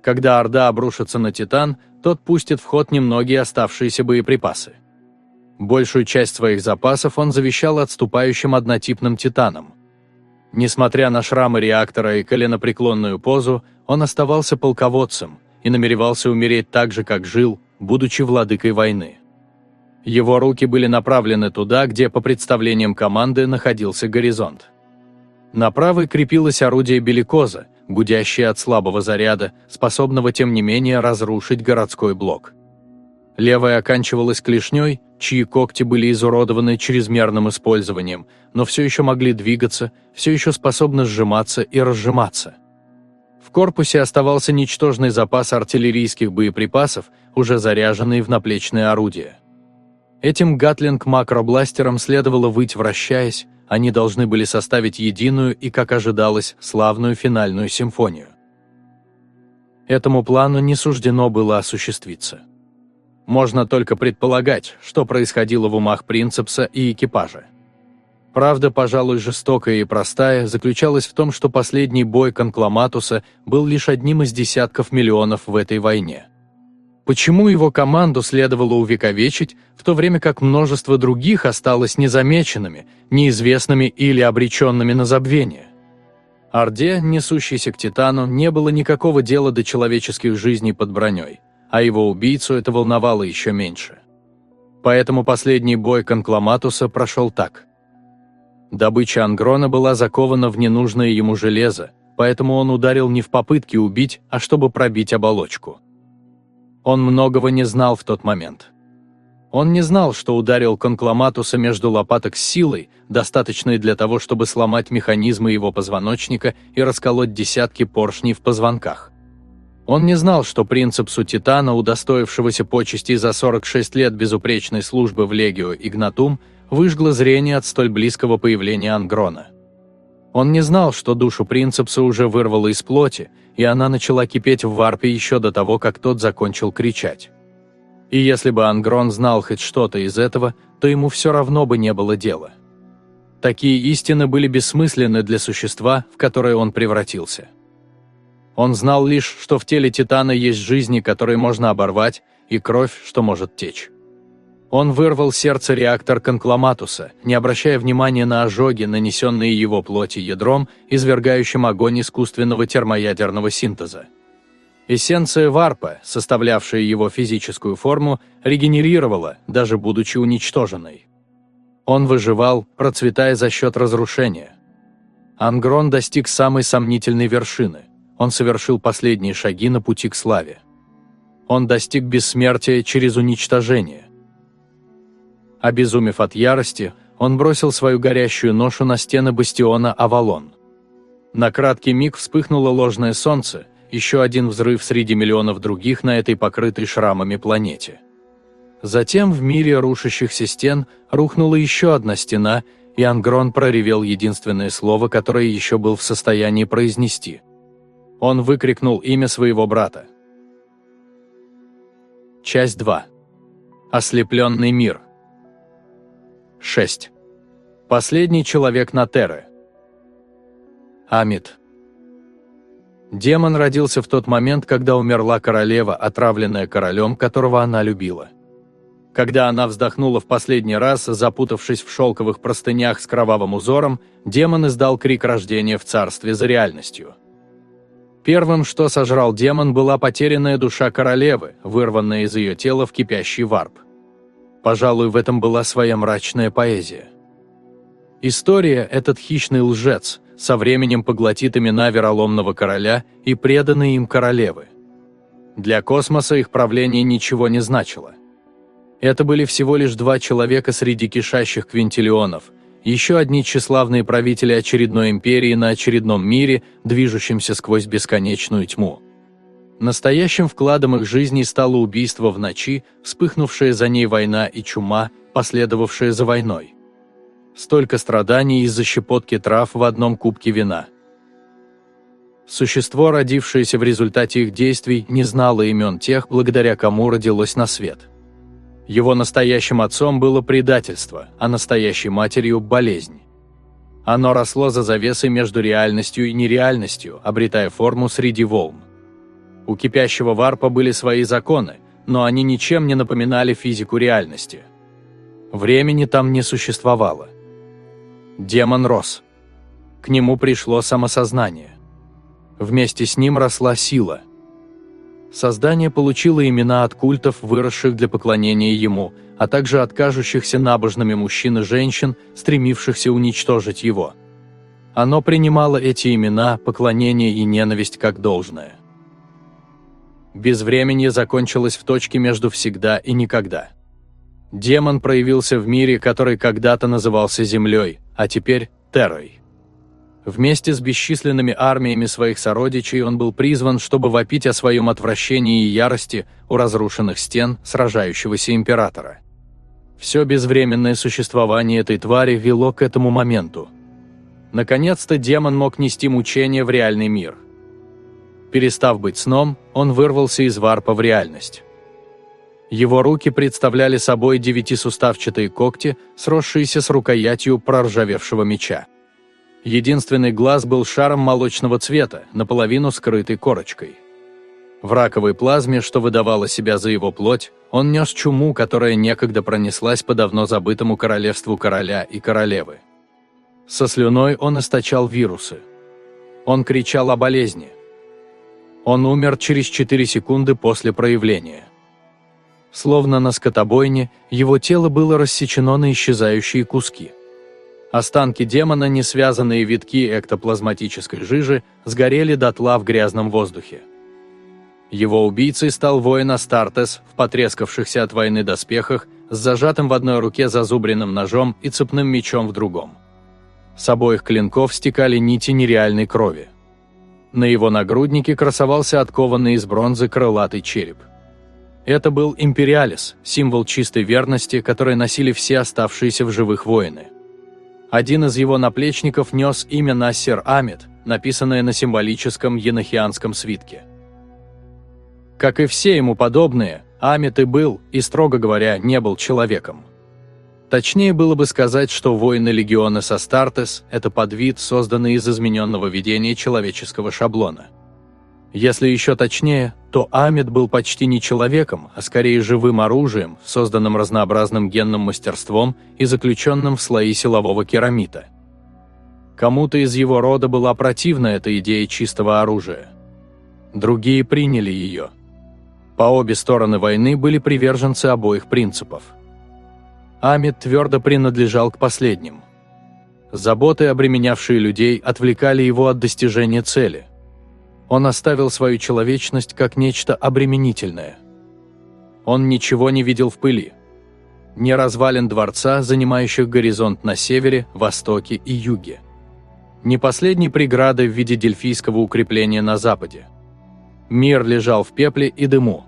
Когда Орда обрушится на Титан, тот пустит в ход немногие оставшиеся боеприпасы. Большую часть своих запасов он завещал отступающим однотипным Титанам. Несмотря на шрамы реактора и коленопреклонную позу, он оставался полководцем и намеревался умереть так же, как жил, будучи владыкой войны. Его руки были направлены туда, где, по представлениям команды, находился горизонт. На правой крепилось орудие Беликоза, гудящее от слабого заряда, способного тем не менее разрушить городской блок. Левая оканчивалась клешней, чьи когти были изуродованы чрезмерным использованием, но все еще могли двигаться, все еще способны сжиматься и разжиматься. В корпусе оставался ничтожный запас артиллерийских боеприпасов, уже заряженный в наплечные орудия. Этим гатлинг-макробластером следовало выть вращаясь, они должны были составить единую и, как ожидалось, славную финальную симфонию. Этому плану не суждено было осуществиться. Можно только предполагать, что происходило в умах Принцепса и экипажа. Правда, пожалуй, жестокая и простая, заключалась в том, что последний бой Конкламатуса был лишь одним из десятков миллионов в этой войне. Почему его команду следовало увековечить, в то время как множество других осталось незамеченными, неизвестными или обреченными на забвение? Орде, несущейся к Титану, не было никакого дела до человеческих жизней под броней, а его убийцу это волновало еще меньше. Поэтому последний бой Конкламатуса прошел так. Добыча Ангрона была закована в ненужное ему железо, поэтому он ударил не в попытке убить, а чтобы пробить оболочку. Он многого не знал в тот момент. Он не знал, что ударил конкламатуса между лопаток с силой, достаточной для того, чтобы сломать механизмы его позвоночника и расколоть десятки поршней в позвонках. Он не знал, что принципсу Титана, удостоившегося почести за 46 лет безупречной службы в Легио Игнатум, выжгло зрение от столь близкого появления Ангрона. Он не знал, что душу принцепса уже вырвало из плоти, и она начала кипеть в варпе еще до того, как тот закончил кричать. И если бы Ангрон знал хоть что-то из этого, то ему все равно бы не было дела. Такие истины были бессмысленны для существа, в которое он превратился. Он знал лишь, что в теле Титана есть жизни, которые можно оборвать, и кровь, что может течь. Он вырвал сердце реактор Конкламатуса, не обращая внимания на ожоги, нанесенные его плоти ядром, извергающим огонь искусственного термоядерного синтеза. Эссенция варпа, составлявшая его физическую форму, регенерировала, даже будучи уничтоженной. Он выживал, процветая за счет разрушения. Ангрон достиг самой сомнительной вершины. Он совершил последние шаги на пути к славе. Он достиг бессмертия через уничтожение. Обезумев от ярости, он бросил свою горящую ношу на стены бастиона Авалон. На краткий миг вспыхнуло ложное солнце, еще один взрыв среди миллионов других на этой покрытой шрамами планете. Затем в мире рушащихся стен рухнула еще одна стена, и Ангрон проревел единственное слово, которое еще был в состоянии произнести. Он выкрикнул имя своего брата. Часть 2. Ослепленный мир. 6. Последний человек на Терре. Амит. Демон родился в тот момент, когда умерла королева, отравленная королем, которого она любила. Когда она вздохнула в последний раз, запутавшись в шелковых простынях с кровавым узором, демон издал крик рождения в царстве за реальностью. Первым, что сожрал демон, была потерянная душа королевы, вырванная из ее тела в кипящий варп. Пожалуй, в этом была своя мрачная поэзия. История «Этот хищный лжец» со временем поглотит имена вероломного короля и преданные им королевы. Для космоса их правление ничего не значило. Это были всего лишь два человека среди кишащих квинтиллионов, еще одни тщеславные правители очередной империи на очередном мире, движущемся сквозь бесконечную тьму. Настоящим вкладом их жизни стало убийство в ночи, вспыхнувшая за ней война и чума, последовавшая за войной. Столько страданий из-за щепотки трав в одном кубке вина. Существо, родившееся в результате их действий, не знало имен тех, благодаря кому родилось на свет. Его настоящим отцом было предательство, а настоящей матерью – болезнь. Оно росло за завесой между реальностью и нереальностью, обретая форму среди волн. У кипящего варпа были свои законы, но они ничем не напоминали физику реальности. Времени там не существовало. Демон рос. К нему пришло самосознание. Вместе с ним росла сила. Создание получило имена от культов, выросших для поклонения ему, а также от кажущихся набожными мужчин и женщин, стремившихся уничтожить его. Оно принимало эти имена, поклонение и ненависть как должное. Безвременье закончилось в точке между всегда и никогда. Демон проявился в мире, который когда-то назывался Землей, а теперь Террой. Вместе с бесчисленными армиями своих сородичей он был призван, чтобы вопить о своем отвращении и ярости у разрушенных стен сражающегося императора. Все безвременное существование этой твари вело к этому моменту. Наконец-то демон мог нести мучения в реальный мир. Перестав быть сном, он вырвался из варпа в реальность. Его руки представляли собой девятисуставчатые когти, сросшиеся с рукоятью проржавевшего меча. Единственный глаз был шаром молочного цвета, наполовину скрытый корочкой. В раковой плазме, что выдавало себя за его плоть, он нес чуму, которая некогда пронеслась по давно забытому королевству короля и королевы. Со слюной он источал вирусы. Он кричал о болезни. Он умер через 4 секунды после проявления. Словно на скотобойне, его тело было рассечено на исчезающие куски. Останки демона, не связанные витки эктоплазматической жижи, сгорели дотла в грязном воздухе. Его убийцей стал воин Астартес в потрескавшихся от войны доспехах с зажатым в одной руке зазубренным ножом и цепным мечом в другом. С обоих клинков стекали нити нереальной крови. На его нагруднике красовался откованный из бронзы крылатый череп. Это был Империалис, символ чистой верности, который носили все оставшиеся в живых воины. Один из его наплечников нес имя Нассер Амид, написанное на символическом енохианском свитке. Как и все ему подобные, Амид и был, и, строго говоря, не был человеком. Точнее было бы сказать, что воины легиона Састартес – это подвид, созданный из измененного видения человеческого шаблона – если еще точнее, то Амид был почти не человеком, а скорее живым оружием, созданным разнообразным генным мастерством и заключенным в слои силового керамита. Кому-то из его рода была противна эта идея чистого оружия. Другие приняли ее. По обе стороны войны были приверженцы обоих принципов. Амид твердо принадлежал к последним. Заботы, обременявшие людей, отвлекали его от достижения цели – он оставил свою человечность как нечто обременительное. Он ничего не видел в пыли. Не развалин дворца, занимающих горизонт на севере, востоке и юге. Не последней преграды в виде дельфийского укрепления на западе. Мир лежал в пепле и дыму.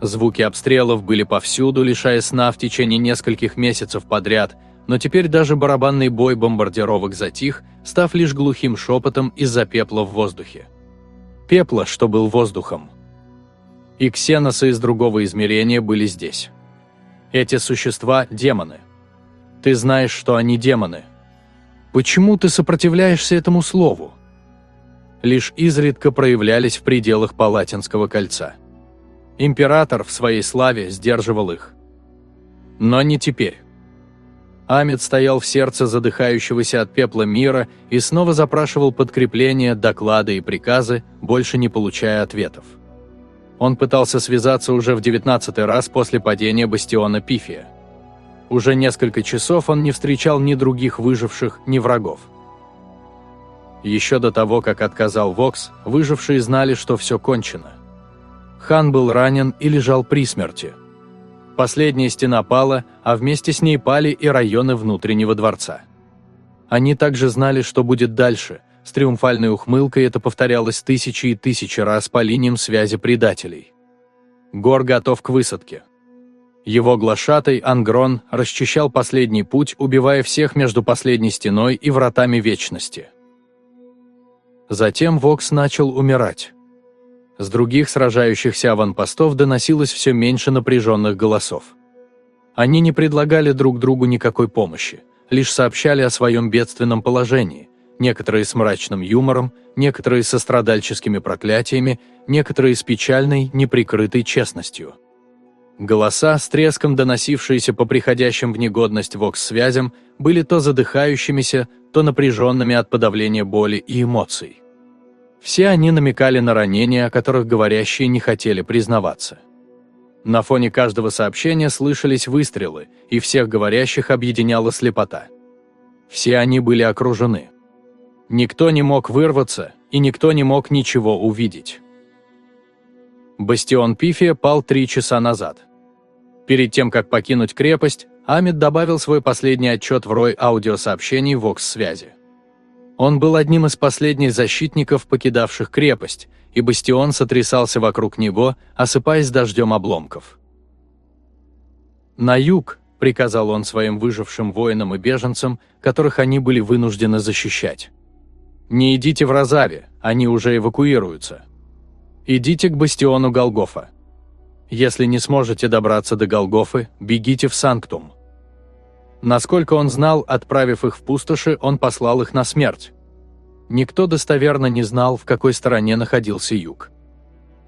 Звуки обстрелов были повсюду, лишая сна в течение нескольких месяцев подряд, но теперь даже барабанный бой бомбардировок затих, став лишь глухим шепотом из-за пепла в воздухе пепла, что был воздухом. И ксеносы из другого измерения были здесь. Эти существа – демоны. Ты знаешь, что они демоны. Почему ты сопротивляешься этому слову? лишь изредка проявлялись в пределах Палатинского кольца. Император в своей славе сдерживал их. Но не теперь. Амид стоял в сердце задыхающегося от пепла мира и снова запрашивал подкрепления, доклады и приказы, больше не получая ответов. Он пытался связаться уже в девятнадцатый раз после падения бастиона Пифия. Уже несколько часов он не встречал ни других выживших, ни врагов. Еще до того, как отказал Вокс, выжившие знали, что все кончено. Хан был ранен и лежал при смерти – Последняя стена пала, а вместе с ней пали и районы внутреннего дворца. Они также знали, что будет дальше. С триумфальной ухмылкой это повторялось тысячи и тысячи раз по линиям связи предателей. Гор готов к высадке. Его глашатай Ангрон расчищал последний путь, убивая всех между последней стеной и вратами вечности. Затем Вокс начал умирать. С других сражающихся аванпостов доносилось все меньше напряженных голосов. Они не предлагали друг другу никакой помощи, лишь сообщали о своем бедственном положении, некоторые с мрачным юмором, некоторые со страдальческими проклятиями, некоторые с печальной, неприкрытой честностью. Голоса, с треском доносившиеся по приходящим в негодность вокс-связям, были то задыхающимися, то напряженными от подавления боли и эмоций. Все они намекали на ранения, о которых говорящие не хотели признаваться. На фоне каждого сообщения слышались выстрелы, и всех говорящих объединяла слепота. Все они были окружены. Никто не мог вырваться, и никто не мог ничего увидеть. Бастион Пифия пал три часа назад. Перед тем, как покинуть крепость, Амид добавил свой последний отчет в рой аудиосообщений Вокс-связи. Он был одним из последних защитников, покидавших крепость, и бастион сотрясался вокруг него, осыпаясь дождем обломков. «На юг», — приказал он своим выжившим воинам и беженцам, которых они были вынуждены защищать. «Не идите в Розаве, они уже эвакуируются. Идите к бастиону Голгофа. Если не сможете добраться до Голгофы, бегите в Санктум». Насколько он знал, отправив их в пустоши, он послал их на смерть. Никто достоверно не знал, в какой стороне находился юг.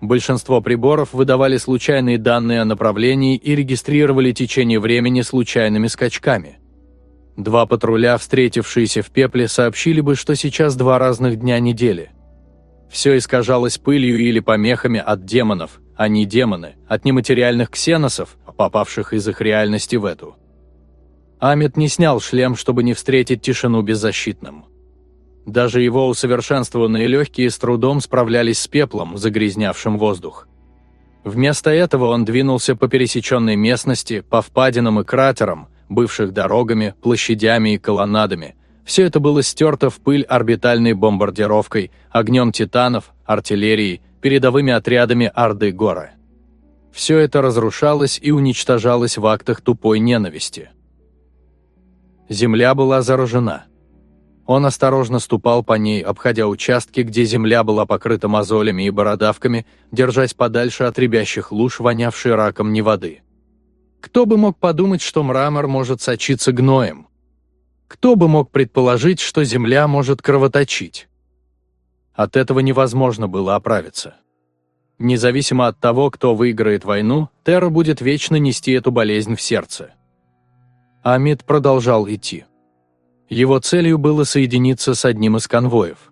Большинство приборов выдавали случайные данные о направлении и регистрировали течение времени случайными скачками. Два патруля, встретившиеся в пепле, сообщили бы, что сейчас два разных дня недели. Все искажалось пылью или помехами от демонов, а не демоны, от нематериальных ксеносов, попавших из их реальности в эту. Амит не снял шлем, чтобы не встретить тишину беззащитным. Даже его усовершенствованные легкие с трудом справлялись с пеплом, загрязнявшим воздух. Вместо этого он двинулся по пересеченной местности, по впадинам и кратерам, бывших дорогами, площадями и колоннадами. Все это было стерто в пыль орбитальной бомбардировкой, огнем титанов, артиллерией, передовыми отрядами Орды Гора. Все это разрушалось и уничтожалось в актах тупой ненависти. Земля была заражена. Он осторожно ступал по ней, обходя участки, где земля была покрыта мозолями и бородавками, держась подальше от рябящих луж, вонявшей раком не воды. Кто бы мог подумать, что мрамор может сочиться гноем? Кто бы мог предположить, что земля может кровоточить? От этого невозможно было оправиться. Независимо от того, кто выиграет войну, Терра будет вечно нести эту болезнь в сердце. Амид продолжал идти. Его целью было соединиться с одним из конвоев.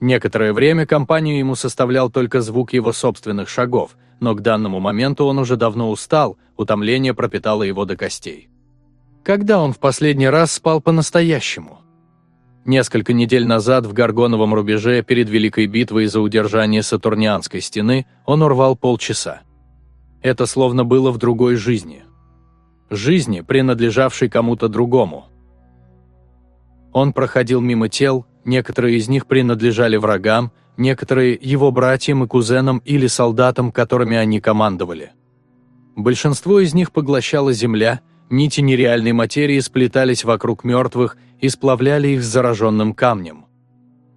Некоторое время компанию ему составлял только звук его собственных шагов, но к данному моменту он уже давно устал, утомление пропитало его до костей. Когда он в последний раз спал по-настоящему? Несколько недель назад в Гаргоновом рубеже перед Великой битвой за удержание Сатурнианской стены он урвал полчаса. Это словно было в другой жизни – жизни, принадлежавшей кому-то другому. Он проходил мимо тел, некоторые из них принадлежали врагам, некоторые – его братьям и кузенам или солдатам, которыми они командовали. Большинство из них поглощала земля, нити нереальной материи сплетались вокруг мертвых и сплавляли их с зараженным камнем.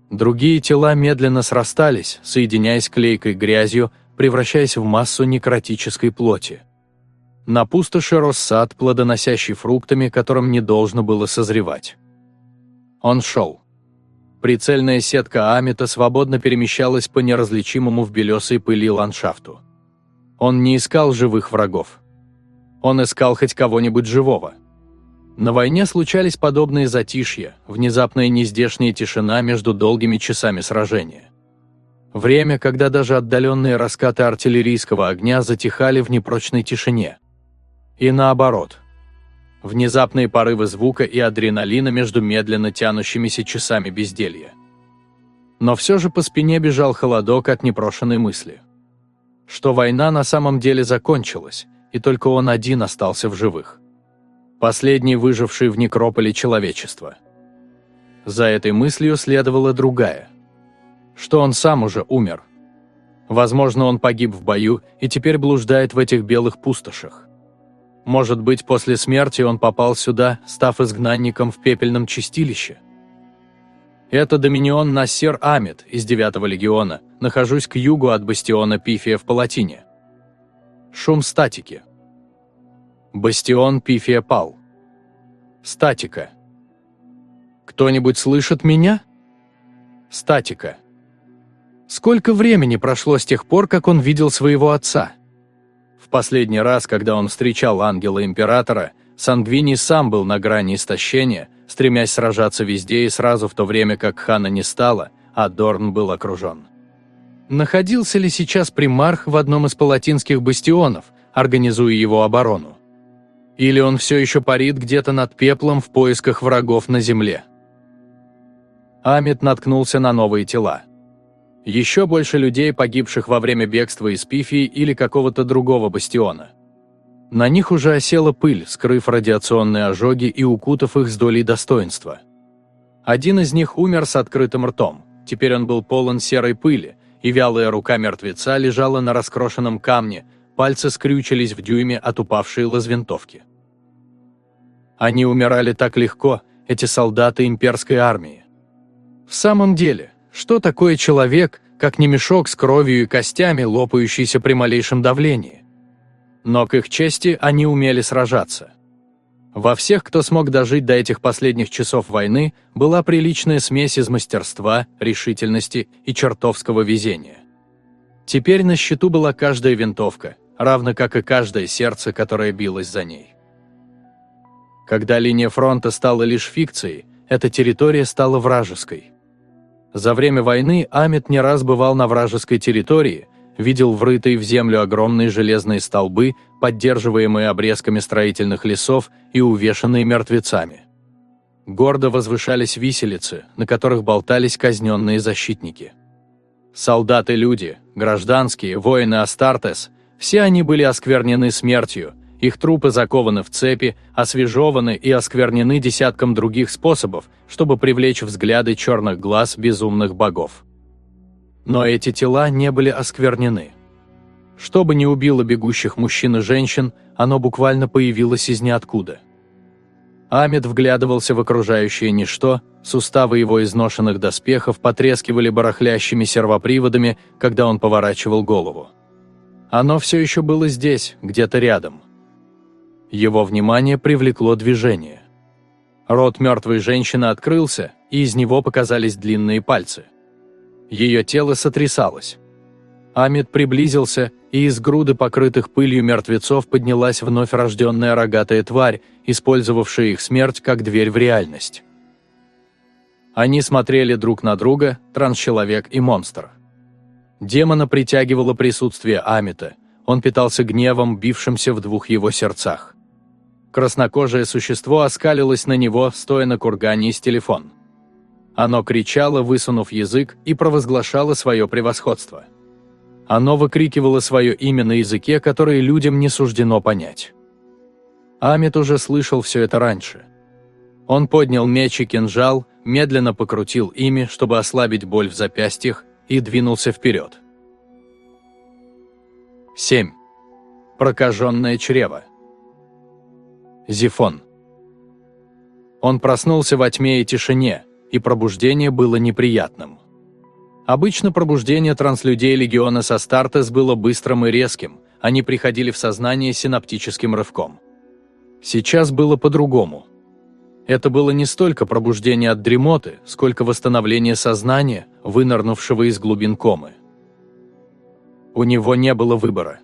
Другие тела медленно срастались, соединяясь клейкой грязью, превращаясь в массу некротической плоти. На пустоши рос сад, плодоносящий фруктами, которым не должно было созревать. Он шел. прицельная сетка Амита свободно перемещалась по неразличимому в белесой пыли ландшафту. Он не искал живых врагов. Он искал хоть кого-нибудь живого. На войне случались подобные затишья, внезапная нездешняя тишина между долгими часами сражения. Время, когда даже отдаленные раскаты артиллерийского огня затихали в непрочной тишине. И наоборот. Внезапные порывы звука и адреналина между медленно тянущимися часами безделья. Но все же по спине бежал холодок от непрошенной мысли. Что война на самом деле закончилась, и только он один остался в живых. Последний выживший в некрополе человечества. За этой мыслью следовала другая. Что он сам уже умер. Возможно, он погиб в бою и теперь блуждает в этих белых пустошах. Может быть, после смерти он попал сюда, став изгнанником в пепельном чистилище? Это доминион Нассер Амид из 9-го легиона, нахожусь к югу от бастиона Пифия в Палатине. Шум статики. Бастион Пифия пал. Статика. Кто-нибудь слышит меня? Статика. Сколько времени прошло с тех пор, как он видел своего отца? Последний раз, когда он встречал ангела императора, Сангвини сам был на грани истощения, стремясь сражаться везде и сразу в то время, как хана не стало, а Дорн был окружен. Находился ли сейчас примарх в одном из палатинских бастионов, организуя его оборону? Или он все еще парит где-то над пеплом в поисках врагов на земле? Амит наткнулся на новые тела. Еще больше людей, погибших во время бегства из Пифии или какого-то другого бастиона. На них уже осела пыль, скрыв радиационные ожоги и укутав их с долей достоинства. Один из них умер с открытым ртом. Теперь он был полон серой пыли, и вялая рука мертвеца лежала на раскрошенном камне, пальцы скрючились в дюйме от упавшей лазвинтовки. Они умирали так легко, эти солдаты имперской армии. В самом деле, что такое человек, как не мешок с кровью и костями, лопающийся при малейшем давлении? Но к их чести они умели сражаться. Во всех, кто смог дожить до этих последних часов войны, была приличная смесь из мастерства, решительности и чертовского везения. Теперь на счету была каждая винтовка, равно как и каждое сердце, которое билось за ней. Когда линия фронта стала лишь фикцией, эта территория стала вражеской. За время войны Амит не раз бывал на вражеской территории, видел врытые в землю огромные железные столбы, поддерживаемые обрезками строительных лесов и увешанные мертвецами. Гордо возвышались виселицы, на которых болтались казненные защитники. Солдаты-люди, гражданские, воины Астартес – все они были осквернены смертью, их трупы закованы в цепи, освежеваны и осквернены десятком других способов, чтобы привлечь взгляды черных глаз безумных богов. Но эти тела не были осквернены. Что бы ни убило бегущих мужчин и женщин, оно буквально появилось из ниоткуда. Амид вглядывался в окружающее ничто, суставы его изношенных доспехов потрескивали барахлящими сервоприводами, когда он поворачивал голову. Оно все еще было здесь, где-то рядом. Его внимание привлекло движение. Рот мертвой женщины открылся, и из него показались длинные пальцы. Ее тело сотрясалось. Амид приблизился, и из груды покрытых пылью мертвецов поднялась вновь рожденная рогатая тварь, использовавшая их смерть как дверь в реальность. Они смотрели друг на друга, трансчеловек и монстр. Демона притягивало присутствие Амита, он питался гневом, бившимся в двух его сердцах. Краснокожее существо оскалилось на него, стоя на кургане из телефон. Оно кричало, высунув язык, и провозглашало свое превосходство. Оно выкрикивало свое имя на языке, который людям не суждено понять. Амит уже слышал все это раньше. Он поднял меч и кинжал, медленно покрутил ими, чтобы ослабить боль в запястьях, и двинулся вперед. 7. Прокаженное чрево. Зифон. Он проснулся во тьме и тишине, и пробуждение было неприятным. Обычно пробуждение транслюдей Легиона Састартес было быстрым и резким, они приходили в сознание синаптическим рывком. Сейчас было по-другому. Это было не столько пробуждение от дремоты, сколько восстановление сознания, вынырнувшего из глубин комы. У него не было выбора.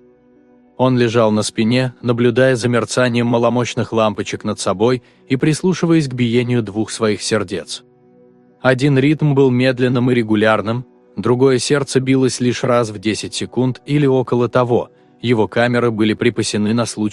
Он лежал на спине, наблюдая за мерцанием маломощных лампочек над собой и прислушиваясь к биению двух своих сердец. Один ритм был медленным и регулярным, другое сердце билось лишь раз в 10 секунд или около того, его камеры были припасены на случай